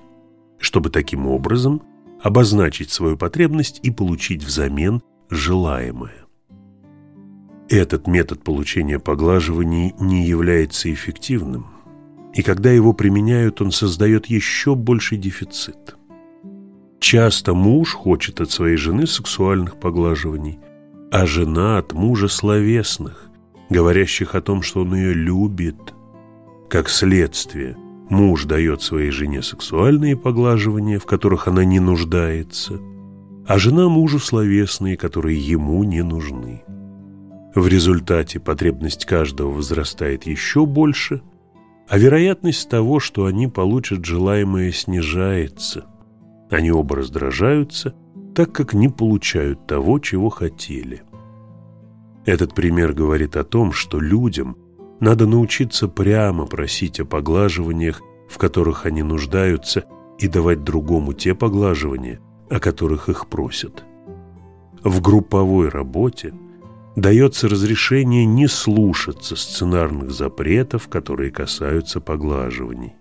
чтобы таким образом обозначить свою потребность и получить взамен желаемое. Этот метод получения поглаживаний не является эффективным, и когда его применяют, он создает еще больший дефицит. Часто муж хочет от своей жены сексуальных поглаживаний, а жена от мужа словесных, говорящих о том, что он ее любит. Как следствие, муж дает своей жене сексуальные поглаживания, в которых она не нуждается, а жена мужу словесные, которые ему не нужны. В результате потребность каждого возрастает еще больше – а вероятность того, что они получат желаемое, снижается. Они оба раздражаются, так как не получают того, чего хотели. Этот пример говорит о том, что людям надо научиться прямо просить о поглаживаниях, в которых они нуждаются, и давать другому те поглаживания, о которых их просят. В групповой работе дается разрешение не слушаться сценарных запретов, которые касаются поглаживаний.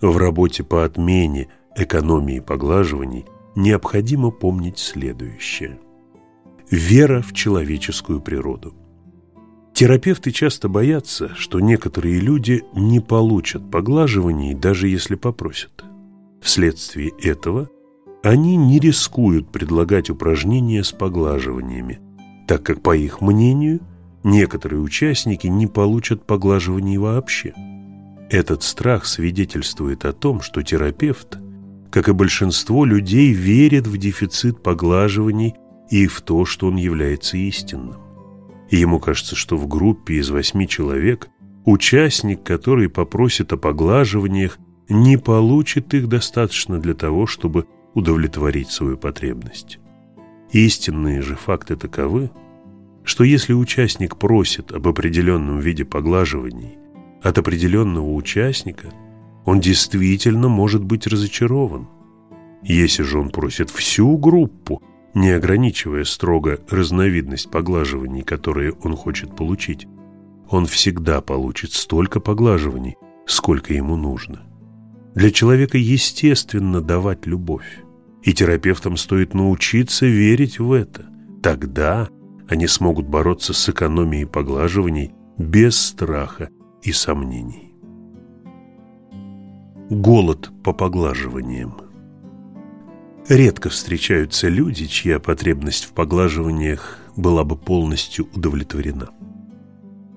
В работе по отмене экономии поглаживаний необходимо помнить следующее. Вера в человеческую природу. Терапевты часто боятся, что некоторые люди не получат поглаживаний, даже если попросят. Вследствие этого они не рискуют предлагать упражнения с поглаживаниями, так как, по их мнению, некоторые участники не получат поглаживаний вообще. Этот страх свидетельствует о том, что терапевт, как и большинство людей, верит в дефицит поглаживаний и в то, что он является истинным. Ему кажется, что в группе из восьми человек участник, который попросит о поглаживаниях, не получит их достаточно для того, чтобы удовлетворить свою потребность. Истинные же факты таковы, что если участник просит об определенном виде поглаживаний от определенного участника, он действительно может быть разочарован. Если же он просит всю группу, не ограничивая строго разновидность поглаживаний, которые он хочет получить, он всегда получит столько поглаживаний, сколько ему нужно. Для человека естественно давать любовь. И терапевтам стоит научиться верить в это. Тогда они смогут бороться с экономией поглаживаний без страха и сомнений. Голод по поглаживаниям Редко встречаются люди, чья потребность в поглаживаниях была бы полностью удовлетворена.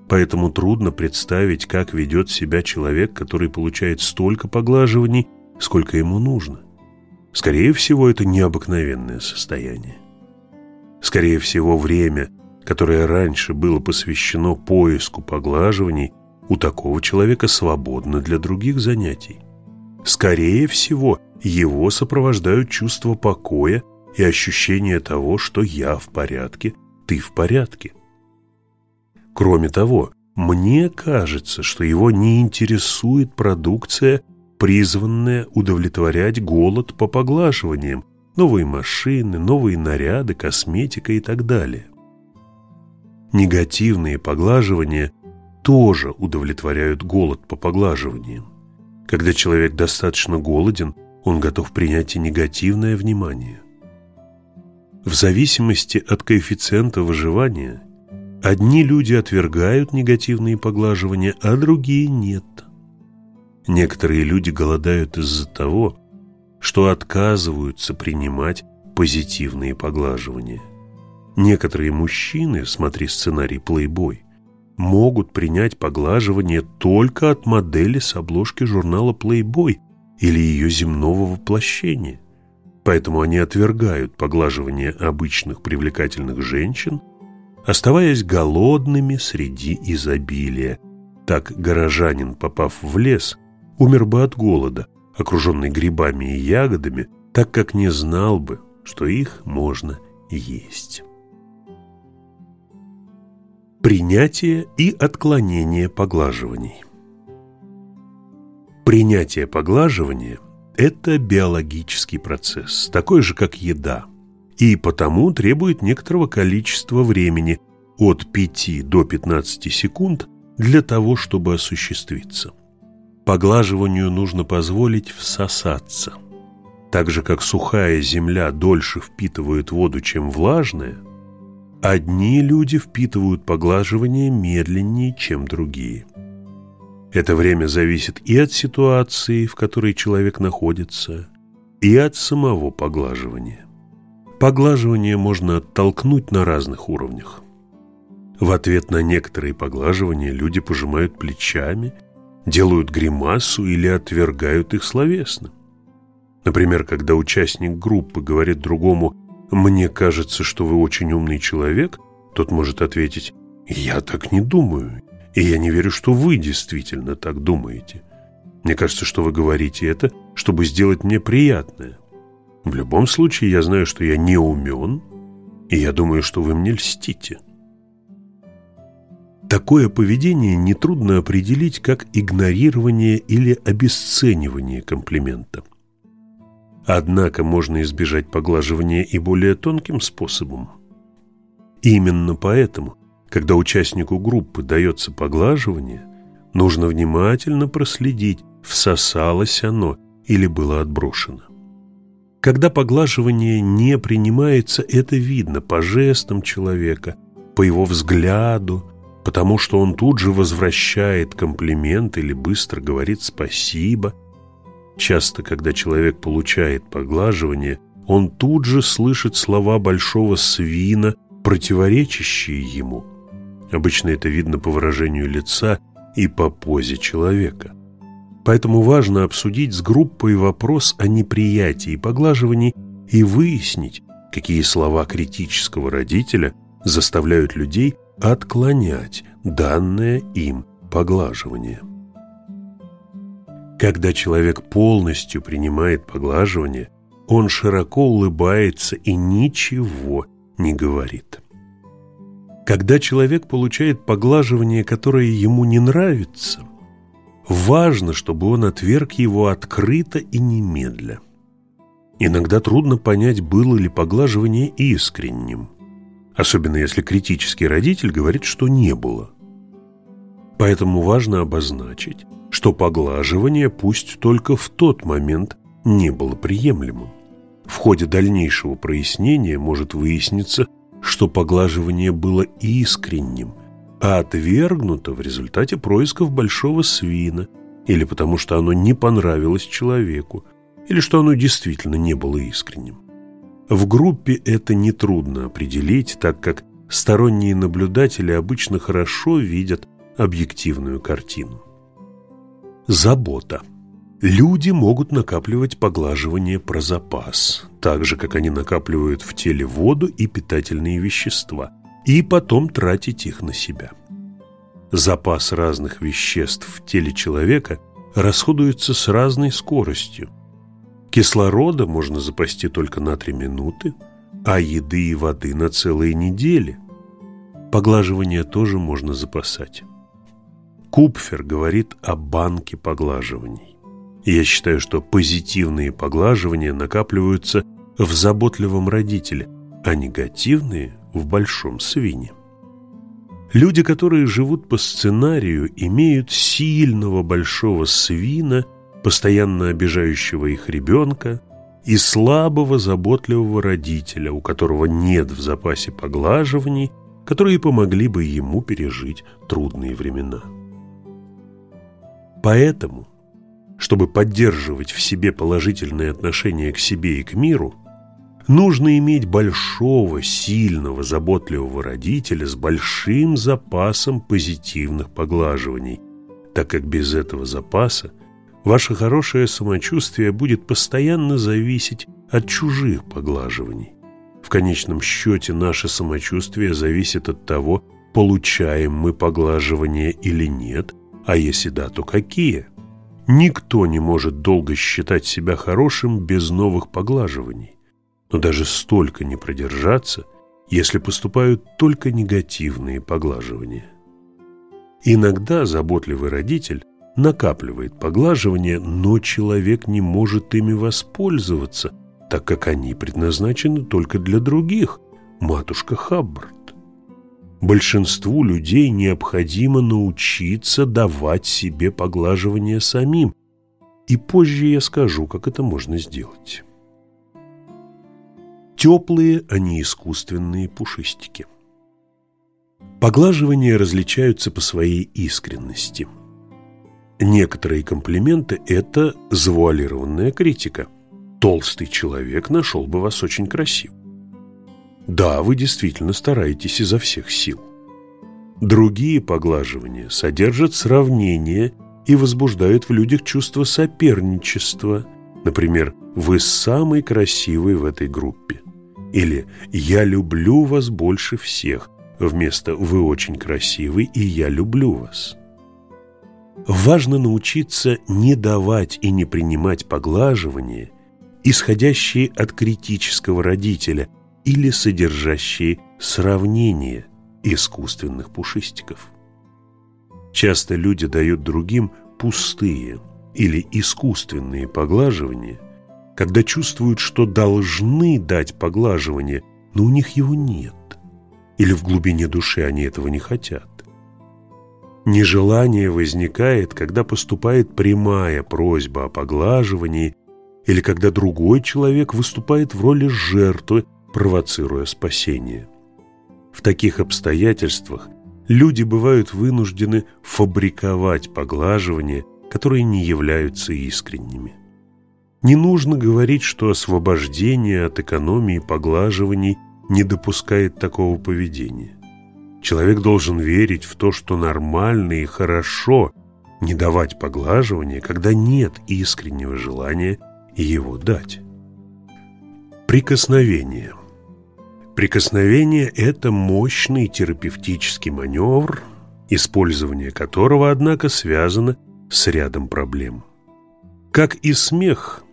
Поэтому трудно представить, как ведет себя человек, который получает столько поглаживаний, сколько ему нужно. Скорее всего, это необыкновенное состояние. Скорее всего, время, которое раньше было посвящено поиску поглаживаний, у такого человека свободно для других занятий. Скорее всего, его сопровождают чувство покоя и ощущение того, что я в порядке, ты в порядке. Кроме того, мне кажется, что его не интересует продукция призванная удовлетворять голод по поглаживаниям, новые машины, новые наряды, косметика и так далее. Негативные поглаживания тоже удовлетворяют голод по поглаживаниям. Когда человек достаточно голоден, он готов принять и негативное внимание. В зависимости от коэффициента выживания Одни люди отвергают негативные поглаживания, а другие нет. Некоторые люди голодают из-за того, что отказываются принимать позитивные поглаживания. Некоторые мужчины, смотри сценарий «Плейбой», могут принять поглаживание только от модели с обложки журнала Playboy или ее земного воплощения. Поэтому они отвергают поглаживание обычных привлекательных женщин, оставаясь голодными среди изобилия. Так горожанин, попав в лес, умер бы от голода, окруженный грибами и ягодами, так как не знал бы, что их можно есть. Принятие и отклонение поглаживаний. Принятие поглаживания – это биологический процесс, такой же, как еда, и потому требует некоторого количества времени от 5 до 15 секунд для того, чтобы осуществиться. Поглаживанию нужно позволить всосаться. Так же, как сухая земля дольше впитывает воду, чем влажная – Одни люди впитывают поглаживание медленнее, чем другие. Это время зависит и от ситуации, в которой человек находится, и от самого поглаживания. Поглаживание можно оттолкнуть на разных уровнях. В ответ на некоторые поглаживания люди пожимают плечами, делают гримасу или отвергают их словесно. Например, когда участник группы говорит другому «Мне кажется, что вы очень умный человек», тот может ответить «Я так не думаю, и я не верю, что вы действительно так думаете. Мне кажется, что вы говорите это, чтобы сделать мне приятное. В любом случае, я знаю, что я не умен, и я думаю, что вы мне льстите». Такое поведение нетрудно определить как игнорирование или обесценивание комплимента. Однако можно избежать поглаживания и более тонким способом. Именно поэтому, когда участнику группы дается поглаживание, нужно внимательно проследить, всосалось оно или было отброшено. Когда поглаживание не принимается, это видно по жестам человека, по его взгляду, потому что он тут же возвращает комплимент или быстро говорит «спасибо», Часто, когда человек получает поглаживание, он тут же слышит слова большого свина, противоречащие ему. Обычно это видно по выражению лица и по позе человека. Поэтому важно обсудить с группой вопрос о неприятии поглаживаний и выяснить, какие слова критического родителя заставляют людей отклонять данное им поглаживание. Когда человек полностью принимает поглаживание, он широко улыбается и ничего не говорит. Когда человек получает поглаживание, которое ему не нравится, важно, чтобы он отверг его открыто и немедля. Иногда трудно понять, было ли поглаживание искренним, особенно если критический родитель говорит, что не было. Поэтому важно обозначить, что поглаживание пусть только в тот момент не было приемлемым. В ходе дальнейшего прояснения может выясниться, что поглаживание было искренним, а отвергнуто в результате происков большого свина, или потому что оно не понравилось человеку, или что оно действительно не было искренним. В группе это нетрудно определить, так как сторонние наблюдатели обычно хорошо видят объективную картину. Забота. Люди могут накапливать поглаживание про запас, так же, как они накапливают в теле воду и питательные вещества, и потом тратить их на себя. Запас разных веществ в теле человека расходуется с разной скоростью. Кислорода можно запасти только на 3 минуты, а еды и воды на целые недели. Поглаживание тоже можно запасать. Купфер говорит о банке поглаживаний. Я считаю, что позитивные поглаживания накапливаются в заботливом родителе, а негативные – в большом свине. Люди, которые живут по сценарию, имеют сильного большого свина, постоянно обижающего их ребенка, и слабого заботливого родителя, у которого нет в запасе поглаживаний, которые помогли бы ему пережить трудные времена. Поэтому, чтобы поддерживать в себе положительное отношение к себе и к миру, нужно иметь большого, сильного, заботливого родителя с большим запасом позитивных поглаживаний, так как без этого запаса ваше хорошее самочувствие будет постоянно зависеть от чужих поглаживаний. В конечном счете наше самочувствие зависит от того, получаем мы поглаживания или нет, а если да, то какие. Никто не может долго считать себя хорошим без новых поглаживаний. Но даже столько не продержаться, если поступают только негативные поглаживания. Иногда заботливый родитель накапливает поглаживания, но человек не может ими воспользоваться, так как они предназначены только для других, матушка Хаббард. Большинству людей необходимо научиться давать себе поглаживание самим, и позже я скажу, как это можно сделать. Теплые, а не искусственные пушистики. Поглаживания различаются по своей искренности – Некоторые комплименты – это завуалированная критика. Толстый человек нашел бы вас очень красивым. Да, вы действительно стараетесь изо всех сил. Другие поглаживания содержат сравнение и возбуждают в людях чувство соперничества. Например, «Вы самый красивый в этой группе» или «Я люблю вас больше всех» вместо «Вы очень красивый и я люблю вас». Важно научиться не давать и не принимать поглаживания, исходящие от критического родителя или содержащие сравнение искусственных пушистиков. Часто люди дают другим пустые или искусственные поглаживания, когда чувствуют, что должны дать поглаживание, но у них его нет, или в глубине души они этого не хотят. Нежелание возникает, когда поступает прямая просьба о поглаживании или когда другой человек выступает в роли жертвы, провоцируя спасение. В таких обстоятельствах люди бывают вынуждены фабриковать поглаживания, которые не являются искренними. Не нужно говорить, что освобождение от экономии поглаживаний не допускает такого поведения. Человек должен верить в то, что нормально и хорошо не давать поглаживания, когда нет искреннего желания его дать. Прикосновение. Прикосновение – это мощный терапевтический маневр, использование которого, однако, связано с рядом проблем. Как и смех,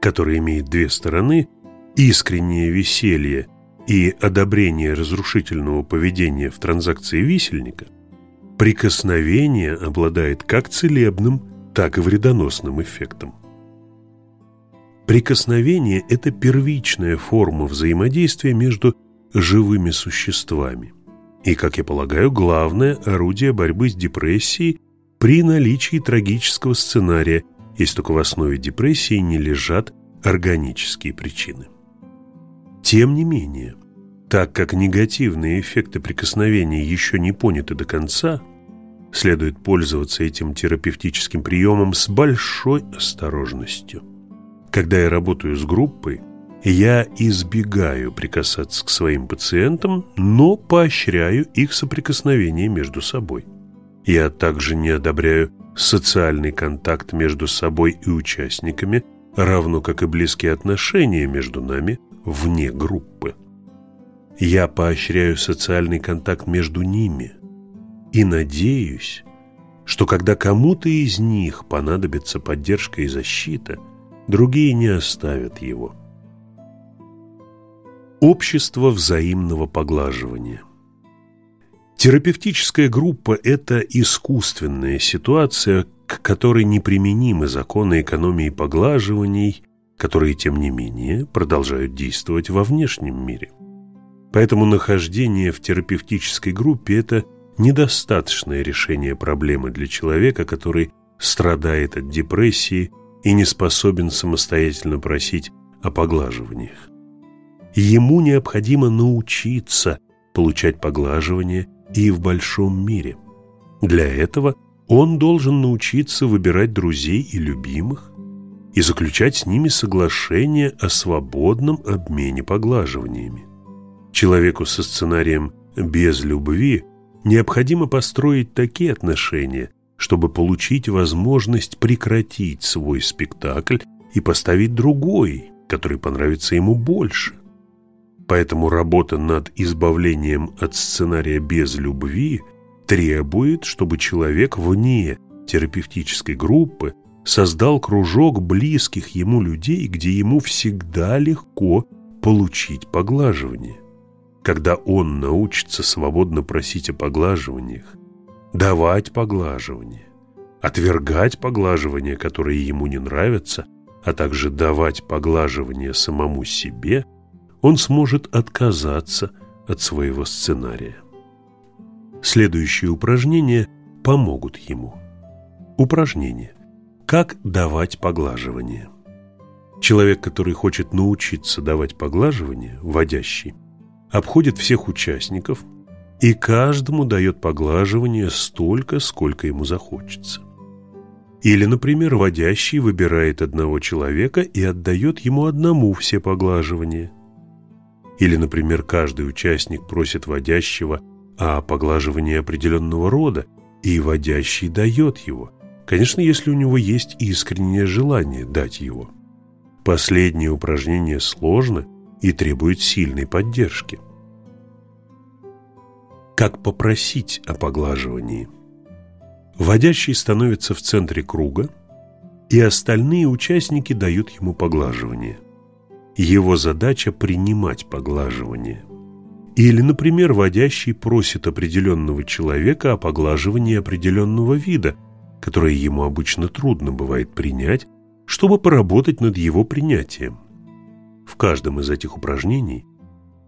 который имеет две стороны – искреннее веселье и одобрение разрушительного поведения в транзакции висельника, прикосновение обладает как целебным, так и вредоносным эффектом. Прикосновение – это первичная форма взаимодействия между живыми существами и, как я полагаю, главное орудие борьбы с депрессией при наличии трагического сценария, если только в основе депрессии не лежат органические причины. Тем не менее, так как негативные эффекты прикосновения еще не поняты до конца, следует пользоваться этим терапевтическим приемом с большой осторожностью. Когда я работаю с группой, я избегаю прикасаться к своим пациентам, но поощряю их соприкосновение между собой. Я также не одобряю социальный контакт между собой и участниками, равно как и близкие отношения между нами вне группы. Я поощряю социальный контакт между ними и надеюсь, что когда кому-то из них понадобится поддержка и защита, другие не оставят его. Общество взаимного поглаживания Терапевтическая группа – это искусственная ситуация, к которой неприменимы законы экономии поглаживаний которые, тем не менее, продолжают действовать во внешнем мире. Поэтому нахождение в терапевтической группе – это недостаточное решение проблемы для человека, который страдает от депрессии и не способен самостоятельно просить о поглаживаниях. Ему необходимо научиться получать поглаживание и в большом мире. Для этого он должен научиться выбирать друзей и любимых и заключать с ними соглашение о свободном обмене поглаживаниями. Человеку со сценарием «без любви» необходимо построить такие отношения, чтобы получить возможность прекратить свой спектакль и поставить другой, который понравится ему больше. Поэтому работа над избавлением от сценария без любви требует, чтобы человек вне терапевтической группы создал кружок близких ему людей, где ему всегда легко получить поглаживание. Когда он научится свободно просить о поглаживаниях, давать поглаживания, отвергать поглаживания, которые ему не нравятся, а также давать поглаживания самому себе – он сможет отказаться от своего сценария. Следующие упражнения помогут ему. Упражнение. Как давать поглаживание? Человек, который хочет научиться давать поглаживание, вводящий, обходит всех участников и каждому дает поглаживание столько, сколько ему захочется. Или, например, водящий выбирает одного человека и отдает ему одному все поглаживания – или, например, каждый участник просит водящего о поглаживании определенного рода, и водящий дает его. Конечно, если у него есть искреннее желание дать его. Последнее упражнение сложно и требует сильной поддержки. Как попросить о поглаживании? Водящий становится в центре круга, и остальные участники дают ему поглаживание – его задача принимать поглаживание. Или, например, водящий просит определенного человека о поглаживании определенного вида, которое ему обычно трудно бывает принять, чтобы поработать над его принятием. В каждом из этих упражнений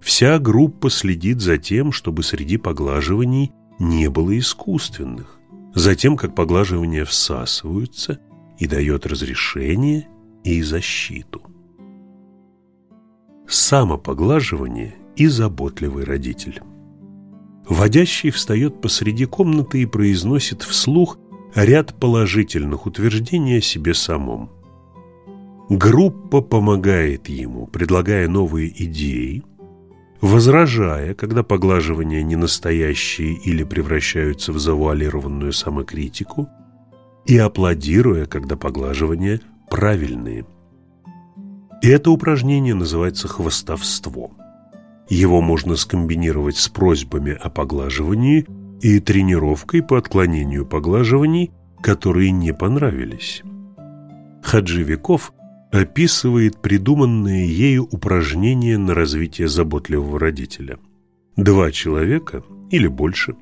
вся группа следит за тем, чтобы среди поглаживаний не было искусственных, за тем, как поглаживания всасываются и дает разрешение и защиту самопоглаживание и заботливый родитель. Водящий встает посреди комнаты и произносит вслух ряд положительных утверждений о себе самом. Группа помогает ему, предлагая новые идеи, возражая, когда поглаживания не настоящие или превращаются в завуалированную самокритику, и аплодируя, когда поглаживания правильные – это упражнение называется хвостовство. Его можно скомбинировать с просьбами о поглаживании и тренировкой по отклонению поглаживаний, которые не понравились. Хаджи Веков описывает придуманные ею упражнения на развитие заботливого родителя. Два человека или больше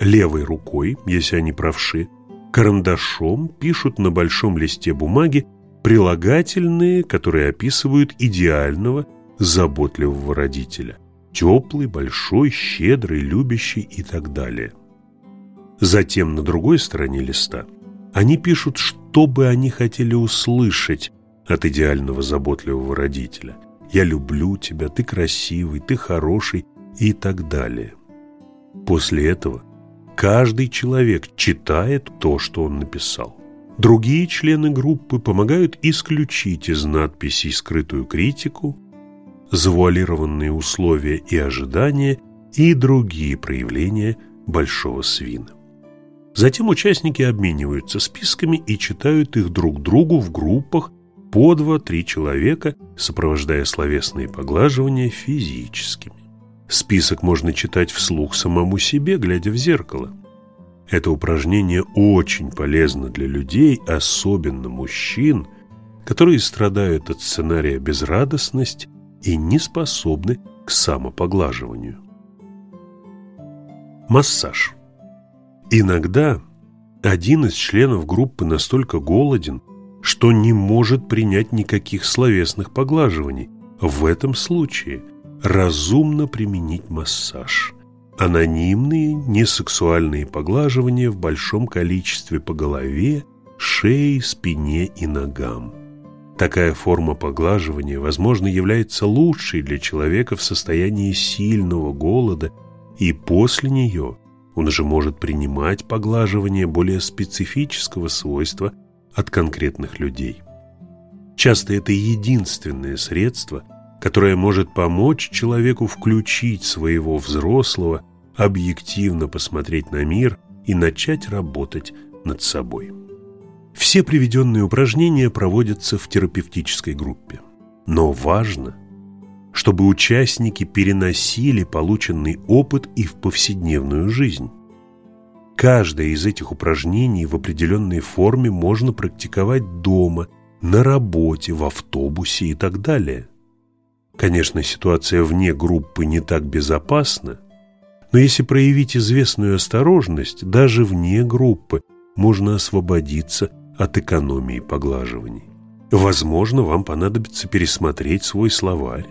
левой рукой, если они правши, карандашом пишут на большом листе бумаги прилагательные, которые описывают идеального, заботливого родителя. Теплый, большой, щедрый, любящий и так далее. Затем на другой стороне листа они пишут, что бы они хотели услышать от идеального, заботливого родителя. «Я люблю тебя, ты красивый, ты хороший» и так далее. После этого каждый человек читает то, что он написал. Другие члены группы помогают исключить из надписей скрытую критику, завуалированные условия и ожидания и другие проявления большого свина. Затем участники обмениваются списками и читают их друг другу в группах по два-три человека, сопровождая словесные поглаживания физическими. Список можно читать вслух самому себе, глядя в зеркало – это упражнение очень полезно для людей, особенно мужчин, которые страдают от сценария безрадостность и не способны к самопоглаживанию. Массаж. Иногда один из членов группы настолько голоден, что не может принять никаких словесных поглаживаний. В этом случае разумно применить массаж – Анонимные, несексуальные поглаживания в большом количестве по голове, шее, спине и ногам. Такая форма поглаживания, возможно, является лучшей для человека в состоянии сильного голода, и после нее он же может принимать поглаживание более специфического свойства от конкретных людей. Часто это единственное средство, которое может помочь человеку включить своего взрослого, объективно посмотреть на мир и начать работать над собой. Все приведенные упражнения проводятся в терапевтической группе. Но важно, чтобы участники переносили полученный опыт и в повседневную жизнь. Каждое из этих упражнений в определенной форме можно практиковать дома, на работе, в автобусе и так далее. Конечно, ситуация вне группы не так безопасна, но если проявить известную осторожность, даже вне группы можно освободиться от экономии поглаживаний. Возможно, вам понадобится пересмотреть свой словарь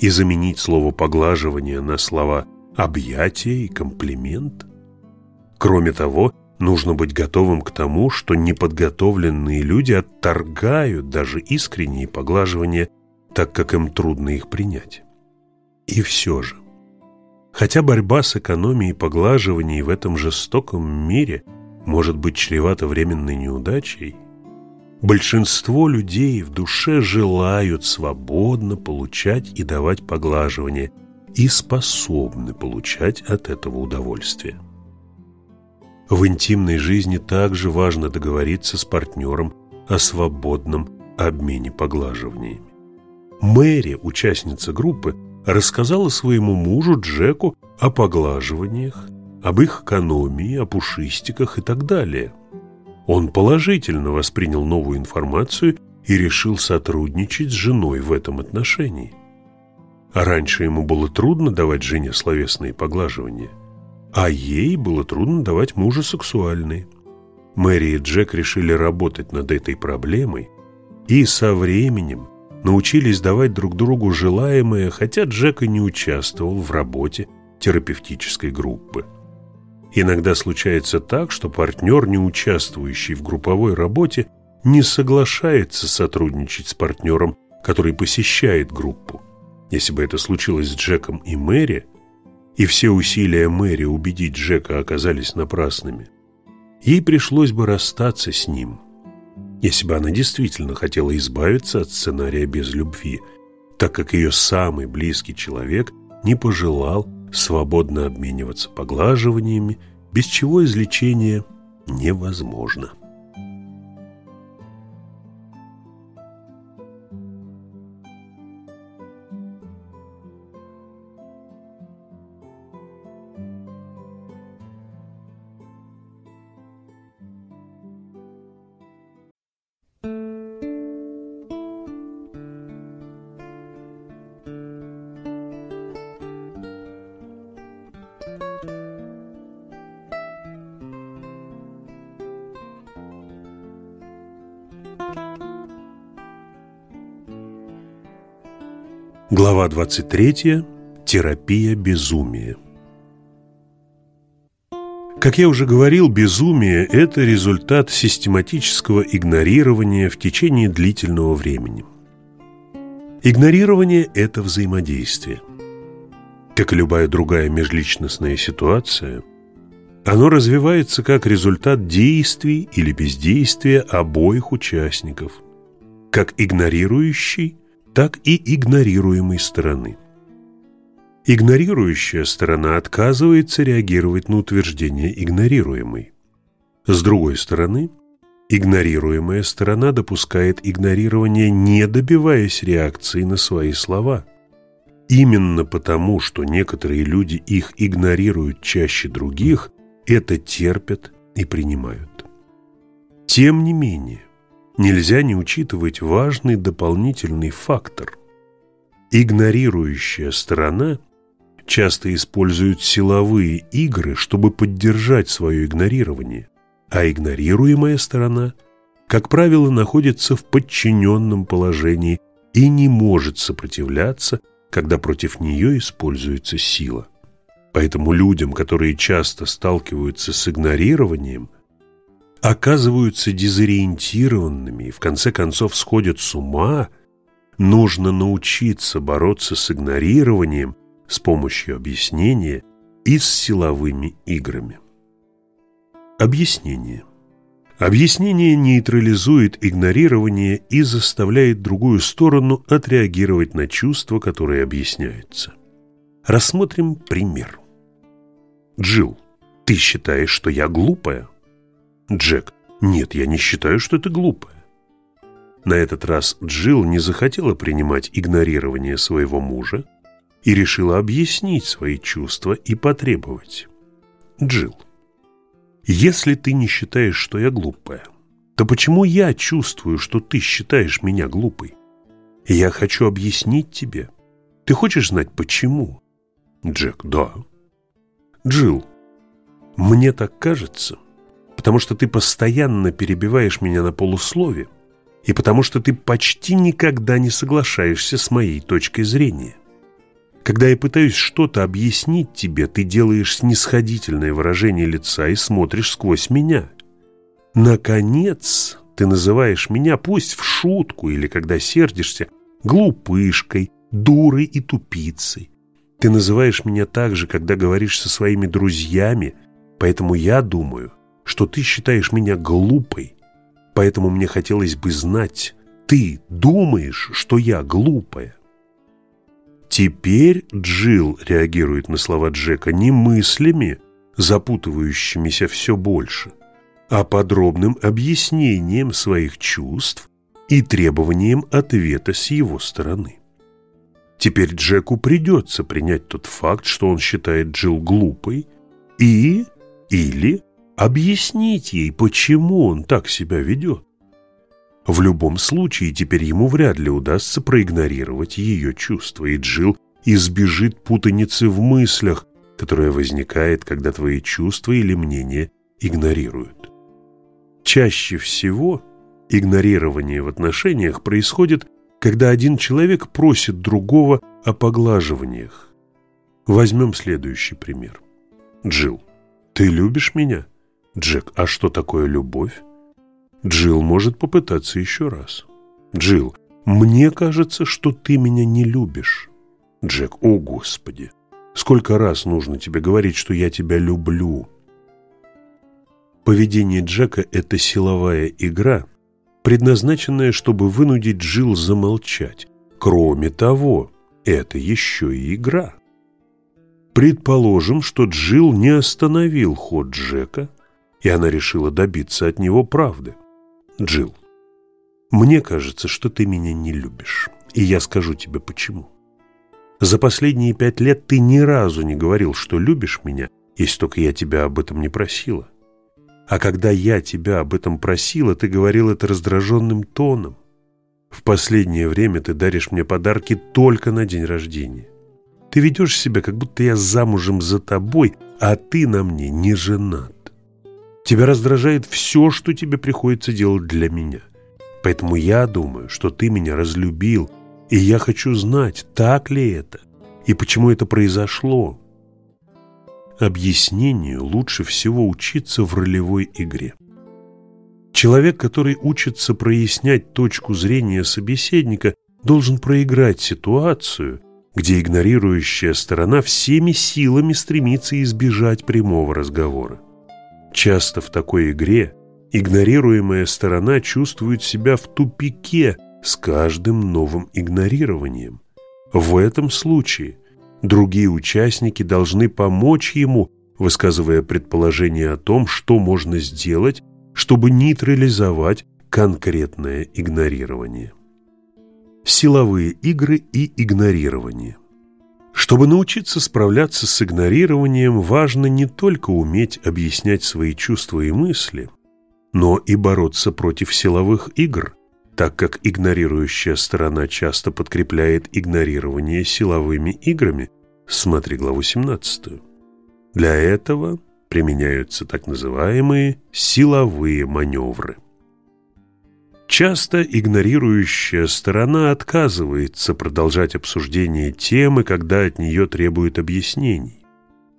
и заменить слово «поглаживание» на слова «объятие» и «комплимент». Кроме того, нужно быть готовым к тому, что неподготовленные люди отторгают даже искренние поглаживания, так как им трудно их принять. И все же, хотя борьба с экономией поглаживаний в этом жестоком мире – может быть чревато временной неудачей, большинство людей в душе желают свободно получать и давать поглаживание и способны получать от этого удовольствие. В интимной жизни также важно договориться с партнером о свободном обмене поглаживаниями. Мэри, участница группы, рассказала своему мужу Джеку о поглаживаниях об их экономии, о пушистиках и так далее. Он положительно воспринял новую информацию и решил сотрудничать с женой в этом отношении. А раньше ему было трудно давать жене словесные поглаживания, а ей было трудно давать мужу сексуальные. Мэри и Джек решили работать над этой проблемой и со временем научились давать друг другу желаемое, хотя Джек и не участвовал в работе терапевтической группы. Иногда случается так, что партнер, не участвующий в групповой работе, не соглашается сотрудничать с партнером, который посещает группу. Если бы это случилось с Джеком и Мэри, и все усилия Мэри убедить Джека оказались напрасными, ей пришлось бы расстаться с ним, если бы она действительно хотела избавиться от сценария без любви, так как ее самый близкий человек не пожелал свободно обмениваться поглаживаниями, без чего излечение невозможно. Глава 23. Терапия безумия. Как я уже говорил, безумие – это результат систематического игнорирования в течение длительного времени. Игнорирование – это взаимодействие. Как и любая другая межличностная ситуация, оно развивается как результат действий или бездействия обоих участников, как игнорирующий так и игнорируемой стороны. Игнорирующая сторона отказывается реагировать на утверждение игнорируемой. С другой стороны, игнорируемая сторона допускает игнорирование, не добиваясь реакции на свои слова. Именно потому, что некоторые люди их игнорируют чаще других, это терпят и принимают. Тем не менее, нельзя не учитывать важный дополнительный фактор. Игнорирующая сторона часто использует силовые игры, чтобы поддержать свое игнорирование, а игнорируемая сторона, как правило, находится в подчиненном положении и не может сопротивляться, когда против нее используется сила. Поэтому людям, которые часто сталкиваются с игнорированием – оказываются дезориентированными и в конце концов сходят с ума, нужно научиться бороться с игнорированием с помощью объяснения и с силовыми играми. Объяснение. Объяснение нейтрализует игнорирование и заставляет другую сторону отреагировать на чувства, которые объясняются. Рассмотрим пример. Джилл, ты считаешь, что я глупая? Джек, нет, я не считаю, что ты глупая. На этот раз Джилл не захотела принимать игнорирование своего мужа и решила объяснить свои чувства и потребовать. Джилл, если ты не считаешь, что я глупая, то почему я чувствую, что ты считаешь меня глупой? Я хочу объяснить тебе. Ты хочешь знать, почему? Джек, да. Джилл, мне так кажется, потому что ты постоянно перебиваешь меня на полуслове, и потому что ты почти никогда не соглашаешься с моей точкой зрения. Когда я пытаюсь что-то объяснить тебе, ты делаешь снисходительное выражение лица и смотришь сквозь меня. Наконец, ты называешь меня, пусть в шутку или когда сердишься, глупышкой, дурой и тупицей. Ты называешь меня так же, когда говоришь со своими друзьями, поэтому я думаю, что ты считаешь меня глупой. Поэтому мне хотелось бы знать, ты думаешь, что я глупая? Теперь Джилл реагирует на слова Джека не мыслями, запутывающимися все больше, а подробным объяснением своих чувств и требованием ответа с его стороны. Теперь Джеку придется принять тот факт, что он считает Джилл глупой, и или объяснить ей, почему он так себя ведет. В любом случае, теперь ему вряд ли удастся проигнорировать ее чувства, и Джилл избежит путаницы в мыслях, которая возникает, когда твои чувства или мнения игнорируют. Чаще всего игнорирование в отношениях происходит, когда один человек просит другого о поглаживаниях. Возьмем следующий пример. Джилл, ты любишь меня? Джек, а что такое любовь? Джилл может попытаться еще раз. Джилл, мне кажется, что ты меня не любишь. Джек, о господи, сколько раз нужно тебе говорить, что я тебя люблю? Поведение Джека – это силовая игра, предназначенная, чтобы вынудить Джилл замолчать. Кроме того, это еще и игра. Предположим, что Джилл не остановил ход Джека, и она решила добиться от него правды. Джилл, мне кажется, что ты меня не любишь, и я скажу тебе почему. За последние пять лет ты ни разу не говорил, что любишь меня, если только я тебя об этом не просила. А когда я тебя об этом просила, ты говорил это раздраженным тоном. В последнее время ты даришь мне подарки только на день рождения. Ты ведешь себя, как будто я замужем за тобой, а ты на мне не женат. Тебя раздражает все, что тебе приходится делать для меня. Поэтому я думаю, что ты меня разлюбил, и я хочу знать, так ли это, и почему это произошло. Объяснению лучше всего учиться в ролевой игре. Человек, который учится прояснять точку зрения собеседника, должен проиграть ситуацию, где игнорирующая сторона всеми силами стремится избежать прямого разговора. Часто в такой игре игнорируемая сторона чувствует себя в тупике с каждым новым игнорированием. В этом случае другие участники должны помочь ему, высказывая предположение о том, что можно сделать, чтобы нейтрализовать конкретное игнорирование. Силовые игры и игнорирование – чтобы научиться справляться с игнорированием, важно не только уметь объяснять свои чувства и мысли, но и бороться против силовых игр, так как игнорирующая сторона часто подкрепляет игнорирование силовыми играми. Смотри главу 17. Для этого применяются так называемые силовые маневры. Часто игнорирующая сторона отказывается продолжать обсуждение темы, когда от нее требуют объяснений.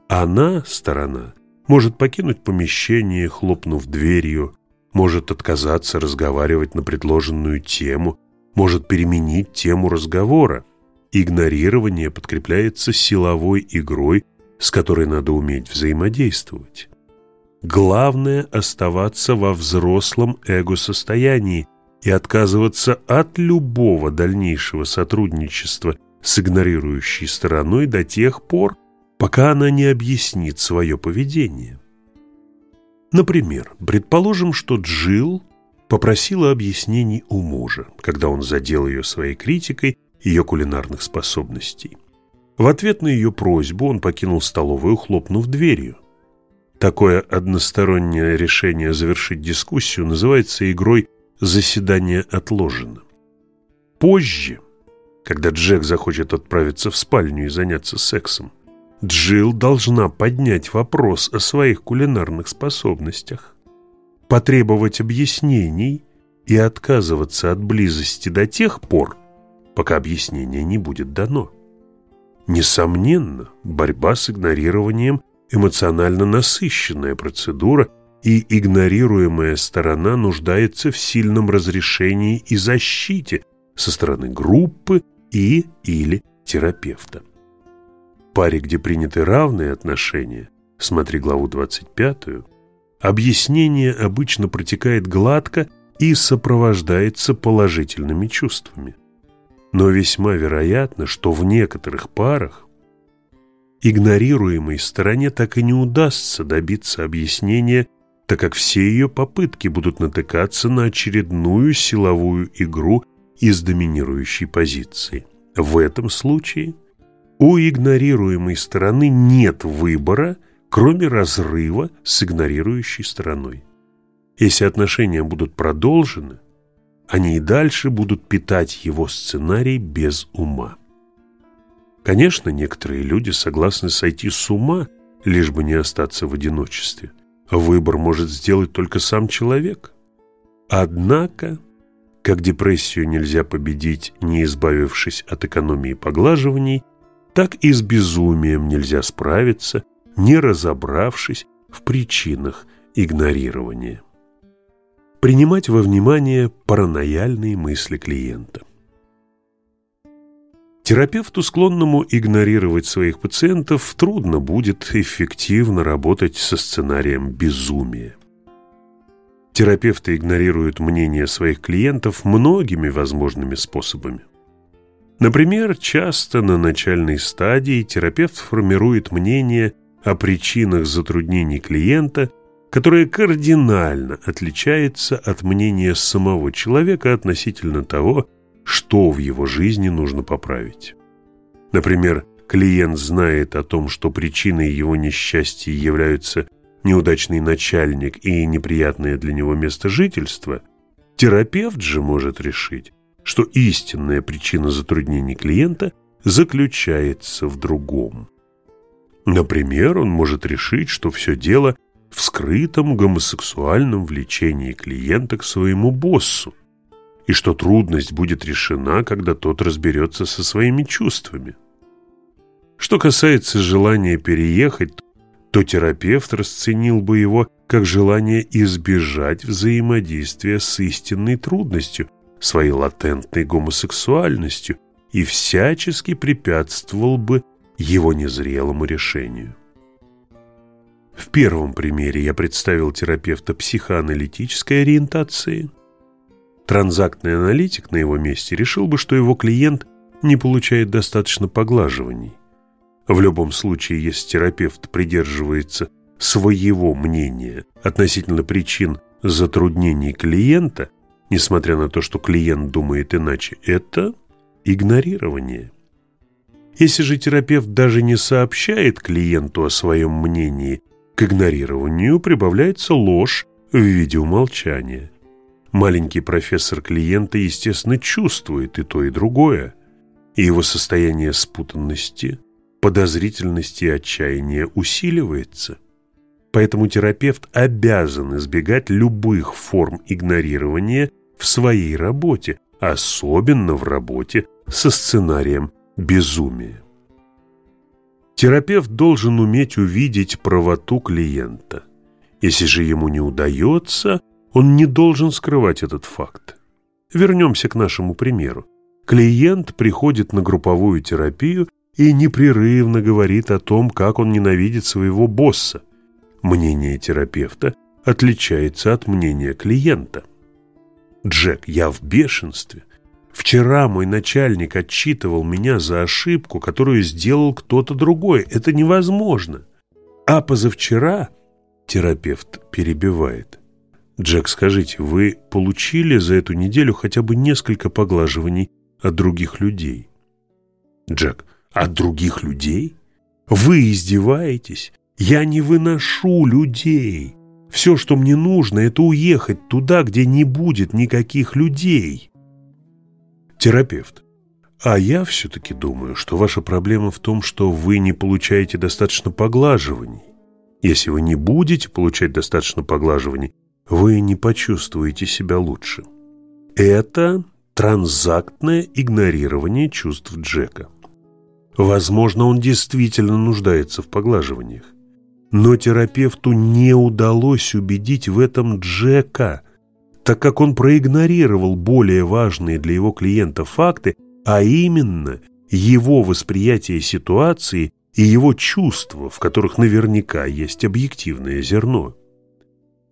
Она, сторона, может покинуть помещение, хлопнув дверью, может отказаться разговаривать на предложенную тему, может переменить тему разговора. Игнорирование подкрепляется силовой игрой, с которой надо уметь взаимодействовать. Главное – оставаться во взрослом эго-состоянии и отказываться от любого дальнейшего сотрудничества с игнорирующей стороной до тех пор, пока она не объяснит свое поведение. Например, предположим, что Джилл попросила объяснений у мужа, когда он задел ее своей критикой ее кулинарных способностей. В ответ на ее просьбу он покинул столовую, хлопнув дверью. Такое одностороннее решение завершить дискуссию называется игрой «заседание отложено». Позже, когда Джек захочет отправиться в спальню и заняться сексом, Джилл должна поднять вопрос о своих кулинарных способностях, потребовать объяснений и отказываться от близости до тех пор, пока объяснение не будет дано. Несомненно, борьба с игнорированием – эмоционально насыщенная процедура, и игнорируемая сторона нуждается в сильном разрешении и защите со стороны группы и или терапевта паре, где приняты равные отношения, смотри главу 25, объяснение обычно протекает гладко и сопровождается положительными чувствами. Но весьма вероятно, что в некоторых парах игнорируемой стороне так и не удастся добиться объяснения, так как все ее попытки будут натыкаться на очередную силовую игру из доминирующей позиции. В этом случае – у игнорируемой стороны нет выбора, кроме разрыва с игнорирующей стороной. Если отношения будут продолжены, они и дальше будут питать его сценарий без ума. Конечно, некоторые люди согласны сойти с ума, лишь бы не остаться в одиночестве. Выбор может сделать только сам человек. Однако, как депрессию нельзя победить, не избавившись от экономии поглаживаний, так и с безумием нельзя справиться, не разобравшись в причинах игнорирования. Принимать во внимание паранояльные мысли клиента. Терапевту, склонному игнорировать своих пациентов, трудно будет эффективно работать со сценарием безумия. Терапевты игнорируют мнение своих клиентов многими возможными способами. Например, часто на начальной стадии терапевт формирует мнение о причинах затруднений клиента, которое кардинально отличается от мнения самого человека относительно того, что в его жизни нужно поправить. Например, клиент знает о том, что причиной его несчастья являются неудачный начальник и неприятное для него место жительства, терапевт же может решить, что истинная причина затруднений клиента заключается в другом. Например, он может решить, что все дело в скрытом гомосексуальном влечении клиента к своему боссу, и что трудность будет решена, когда тот разберется со своими чувствами. Что касается желания переехать, то терапевт расценил бы его как желание избежать взаимодействия с истинной трудностью – своей латентной гомосексуальностью и всячески препятствовал бы его незрелому решению. В первом примере я представил терапевта психоаналитической ориентации. Транзактный аналитик на его месте решил бы, что его клиент не получает достаточно поглаживаний. В любом случае, если терапевт придерживается своего мнения относительно причин затруднений клиента – несмотря на то, что клиент думает иначе, это игнорирование. Если же терапевт даже не сообщает клиенту о своем мнении, к игнорированию прибавляется ложь в виде умолчания. Маленький профессор клиента, естественно, чувствует и то, и другое, и его состояние спутанности, подозрительности и отчаяния усиливается. Поэтому терапевт обязан избегать любых форм игнорирования в своей работе, особенно в работе со сценарием безумия. Терапевт должен уметь увидеть правоту клиента. Если же ему не удается, Он не должен скрывать этот факт. Вернемся к нашему примеру. Клиент приходит на групповую терапию и непрерывно говорит о том, как он ненавидит своего босса. Мнение терапевта отличается от мнения клиента. Джек, я в бешенстве. Вчера мой начальник отчитывал меня за ошибку, которую сделал кто-то другой. Это невозможно. А позавчера терапевт перебивает. Джек, скажите, вы получили за эту неделю хотя бы несколько поглаживаний от других людей? Джек, от других людей? Вы издеваетесь? Я не выношу людей. Все, что мне нужно, это уехать туда, где не будет никаких людей. Терапевт. А я все-таки думаю, что ваша проблема в том, что вы не получаете достаточно поглаживаний. Если вы не будете получать достаточно поглаживаний, вы не почувствуете себя лучше. Это транзактное игнорирование чувств Джека. Возможно, он действительно нуждается в поглаживаниях. Но терапевту не удалось убедить в этом Джека, так как он проигнорировал более важные для его клиента факты, а именно его восприятие ситуации и его чувства, в которых наверняка есть объективное зерно.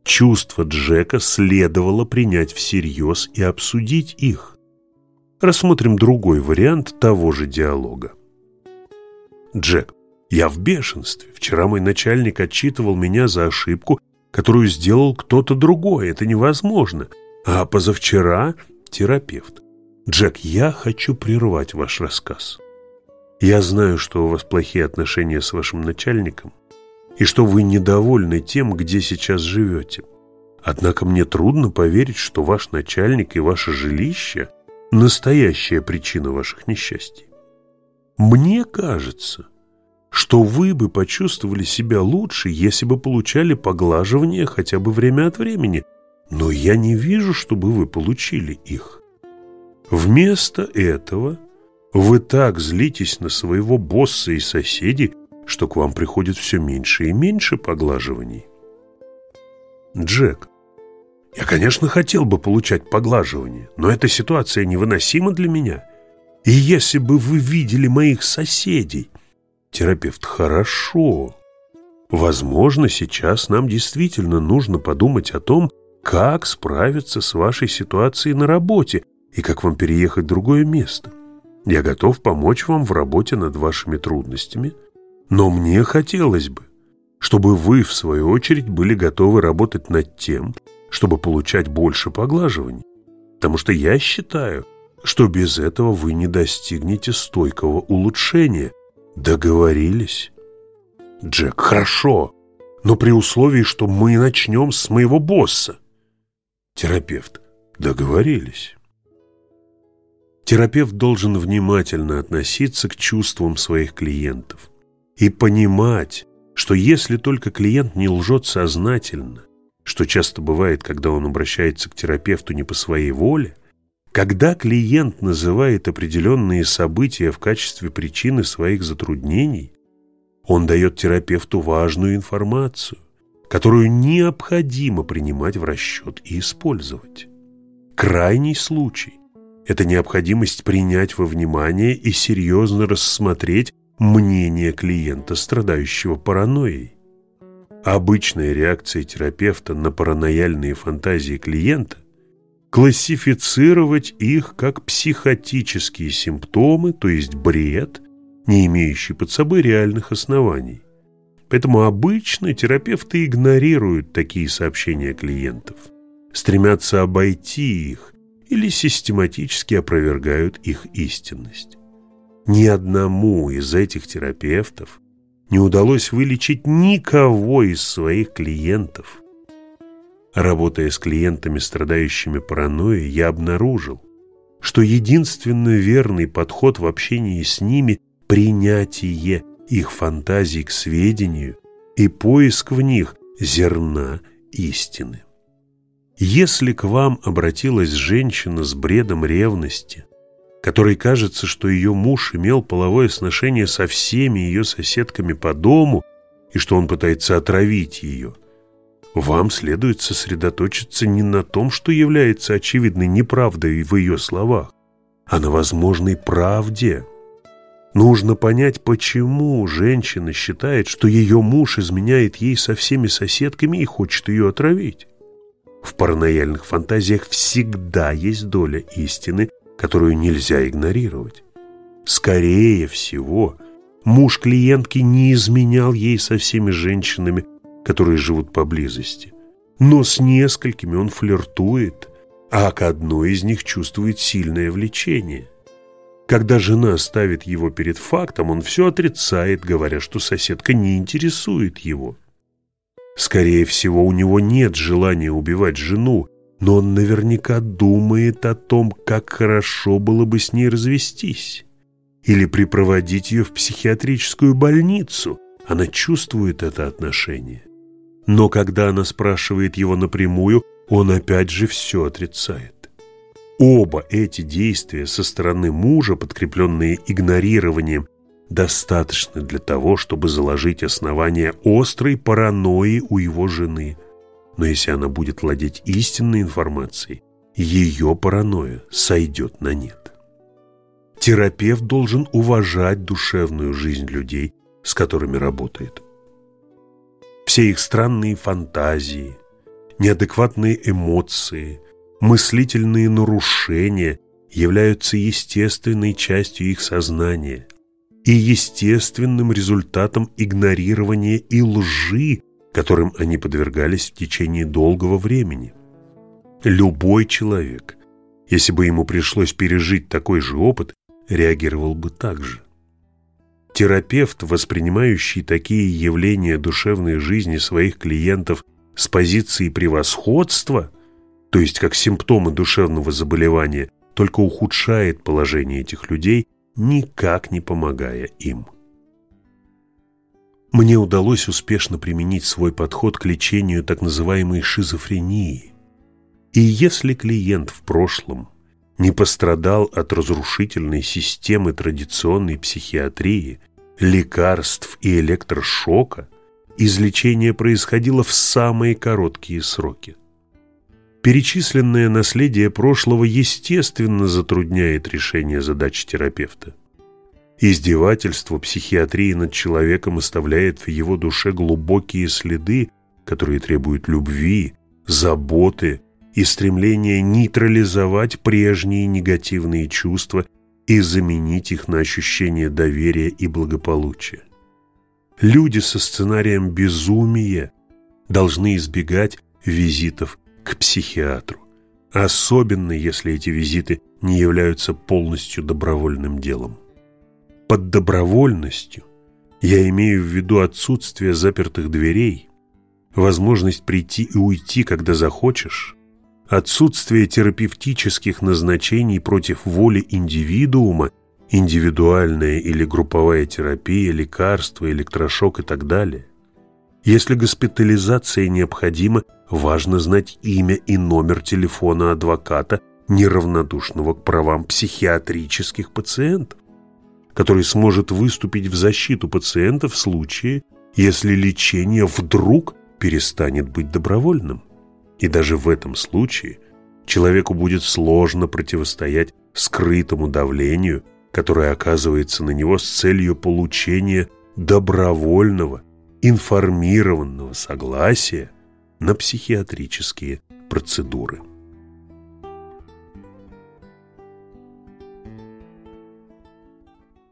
Чувства Джека следовало принять всерьез и обсудить их. Рассмотрим другой вариант того же диалога. Джек, я в бешенстве. Вчера мой начальник отчитывал меня за ошибку, которую сделал кто-то другой. Это невозможно. А позавчера терапевт. Джек, я хочу прервать ваш рассказ. Я знаю, что у вас плохие отношения с вашим начальником и что вы недовольны тем, где сейчас живете. Однако мне трудно поверить, что ваш начальник и ваше жилище – настоящая причина ваших несчастий. Мне кажется, что вы бы почувствовали себя лучше, если бы получали поглаживание хотя бы время от времени, но я не вижу, чтобы вы получили их. Вместо этого вы так злитесь на своего босса и соседей, что к вам приходит все меньше и меньше поглаживаний. Джек, я, конечно, хотел бы получать поглаживание, но эта ситуация невыносима для меня. И если бы вы видели моих соседей, Терапевт, хорошо. Возможно, сейчас нам действительно нужно подумать о том, как справиться с вашей ситуацией на работе и как вам переехать в другое место. Я готов помочь вам в работе над вашими трудностями, но мне хотелось бы, чтобы вы, в свою очередь, были готовы работать над тем, чтобы получать больше поглаживаний, потому что я считаю, что без этого вы не достигнете стойкого улучшения, Договорились? Джек, хорошо, но при условии, что мы начнем с моего босса. Терапевт, договорились. Терапевт должен внимательно относиться к чувствам своих клиентов и понимать, что если только клиент не лжет сознательно, что часто бывает, когда он обращается к терапевту не по своей воле, когда клиент называет определенные события в качестве причины своих затруднений, он дает терапевту важную информацию, которую необходимо принимать в расчет и использовать. Крайний случай – это необходимость принять во внимание и серьезно рассмотреть мнение клиента, страдающего паранойей. Обычная реакция терапевта на паранояльные фантазии клиента – классифицировать их как психотические симптомы, то есть бред, не имеющий под собой реальных оснований. Поэтому обычно терапевты игнорируют такие сообщения клиентов, стремятся обойти их или систематически опровергают их истинность. Ни одному из этих терапевтов не удалось вылечить никого из своих клиентов, Работая с клиентами, страдающими паранойей, я обнаружил, что единственно верный подход в общении с ними – принятие их фантазий к сведению и поиск в них зерна истины. Если к вам обратилась женщина с бредом ревности, которой кажется, что ее муж имел половое сношение со всеми ее соседками по дому и что он пытается отравить ее – вам следует сосредоточиться не на том, что является очевидной неправдой в ее словах, а на возможной правде. Нужно понять, почему женщина считает, что ее муж изменяет ей со всеми соседками и хочет ее отравить. В паранояльных фантазиях всегда есть доля истины, которую нельзя игнорировать. Скорее всего, муж клиентки не изменял ей со всеми женщинами, которые живут поблизости. Но с несколькими он флиртует, а к одной из них чувствует сильное влечение. Когда жена ставит его перед фактом, он все отрицает, говоря, что соседка не интересует его. Скорее всего, у него нет желания убивать жену, но он наверняка думает о том, как хорошо было бы с ней развестись или припроводить ее в психиатрическую больницу. Она чувствует это отношение. Но когда она спрашивает его напрямую, он опять же все отрицает. Оба эти действия со стороны мужа, подкрепленные игнорированием, достаточны для того, чтобы заложить основание острой паранойи у его жены. Но если она будет владеть истинной информацией, ее паранойя сойдет на нет. Терапевт должен уважать душевную жизнь людей, с которыми работает все их странные фантазии, неадекватные эмоции, мыслительные нарушения являются естественной частью их сознания и естественным результатом игнорирования и лжи, которым они подвергались в течение долгого времени. Любой человек, если бы ему пришлось пережить такой же опыт, реагировал бы так же. Терапевт, воспринимающий такие явления душевной жизни своих клиентов с позиции превосходства, то есть как симптомы душевного заболевания, только ухудшает положение этих людей, никак не помогая им. Мне удалось успешно применить свой подход к лечению так называемой шизофрении. И если клиент в прошлом не пострадал от разрушительной системы традиционной психиатрии, лекарств и электрошока, излечение происходило в самые короткие сроки. Перечисленное наследие прошлого естественно затрудняет решение задач терапевта. Издевательство психиатрии над человеком оставляет в его душе глубокие следы, которые требуют любви, заботы и стремления нейтрализовать прежние негативные чувства и заменить их на ощущение доверия и благополучия. Люди со сценарием безумия должны избегать визитов к психиатру, особенно если эти визиты не являются полностью добровольным делом. Под добровольностью я имею в виду отсутствие запертых дверей, возможность прийти и уйти, когда захочешь, отсутствие терапевтических назначений против воли индивидуума, индивидуальная или групповая терапия, лекарства, электрошок и так далее. Если госпитализация необходима, важно знать имя и номер телефона адвоката, неравнодушного к правам психиатрических пациентов, который сможет выступить в защиту пациента в случае, если лечение вдруг перестанет быть добровольным. И даже в этом случае человеку будет сложно противостоять скрытому давлению, которое оказывается на него с целью получения добровольного, информированного согласия на психиатрические процедуры.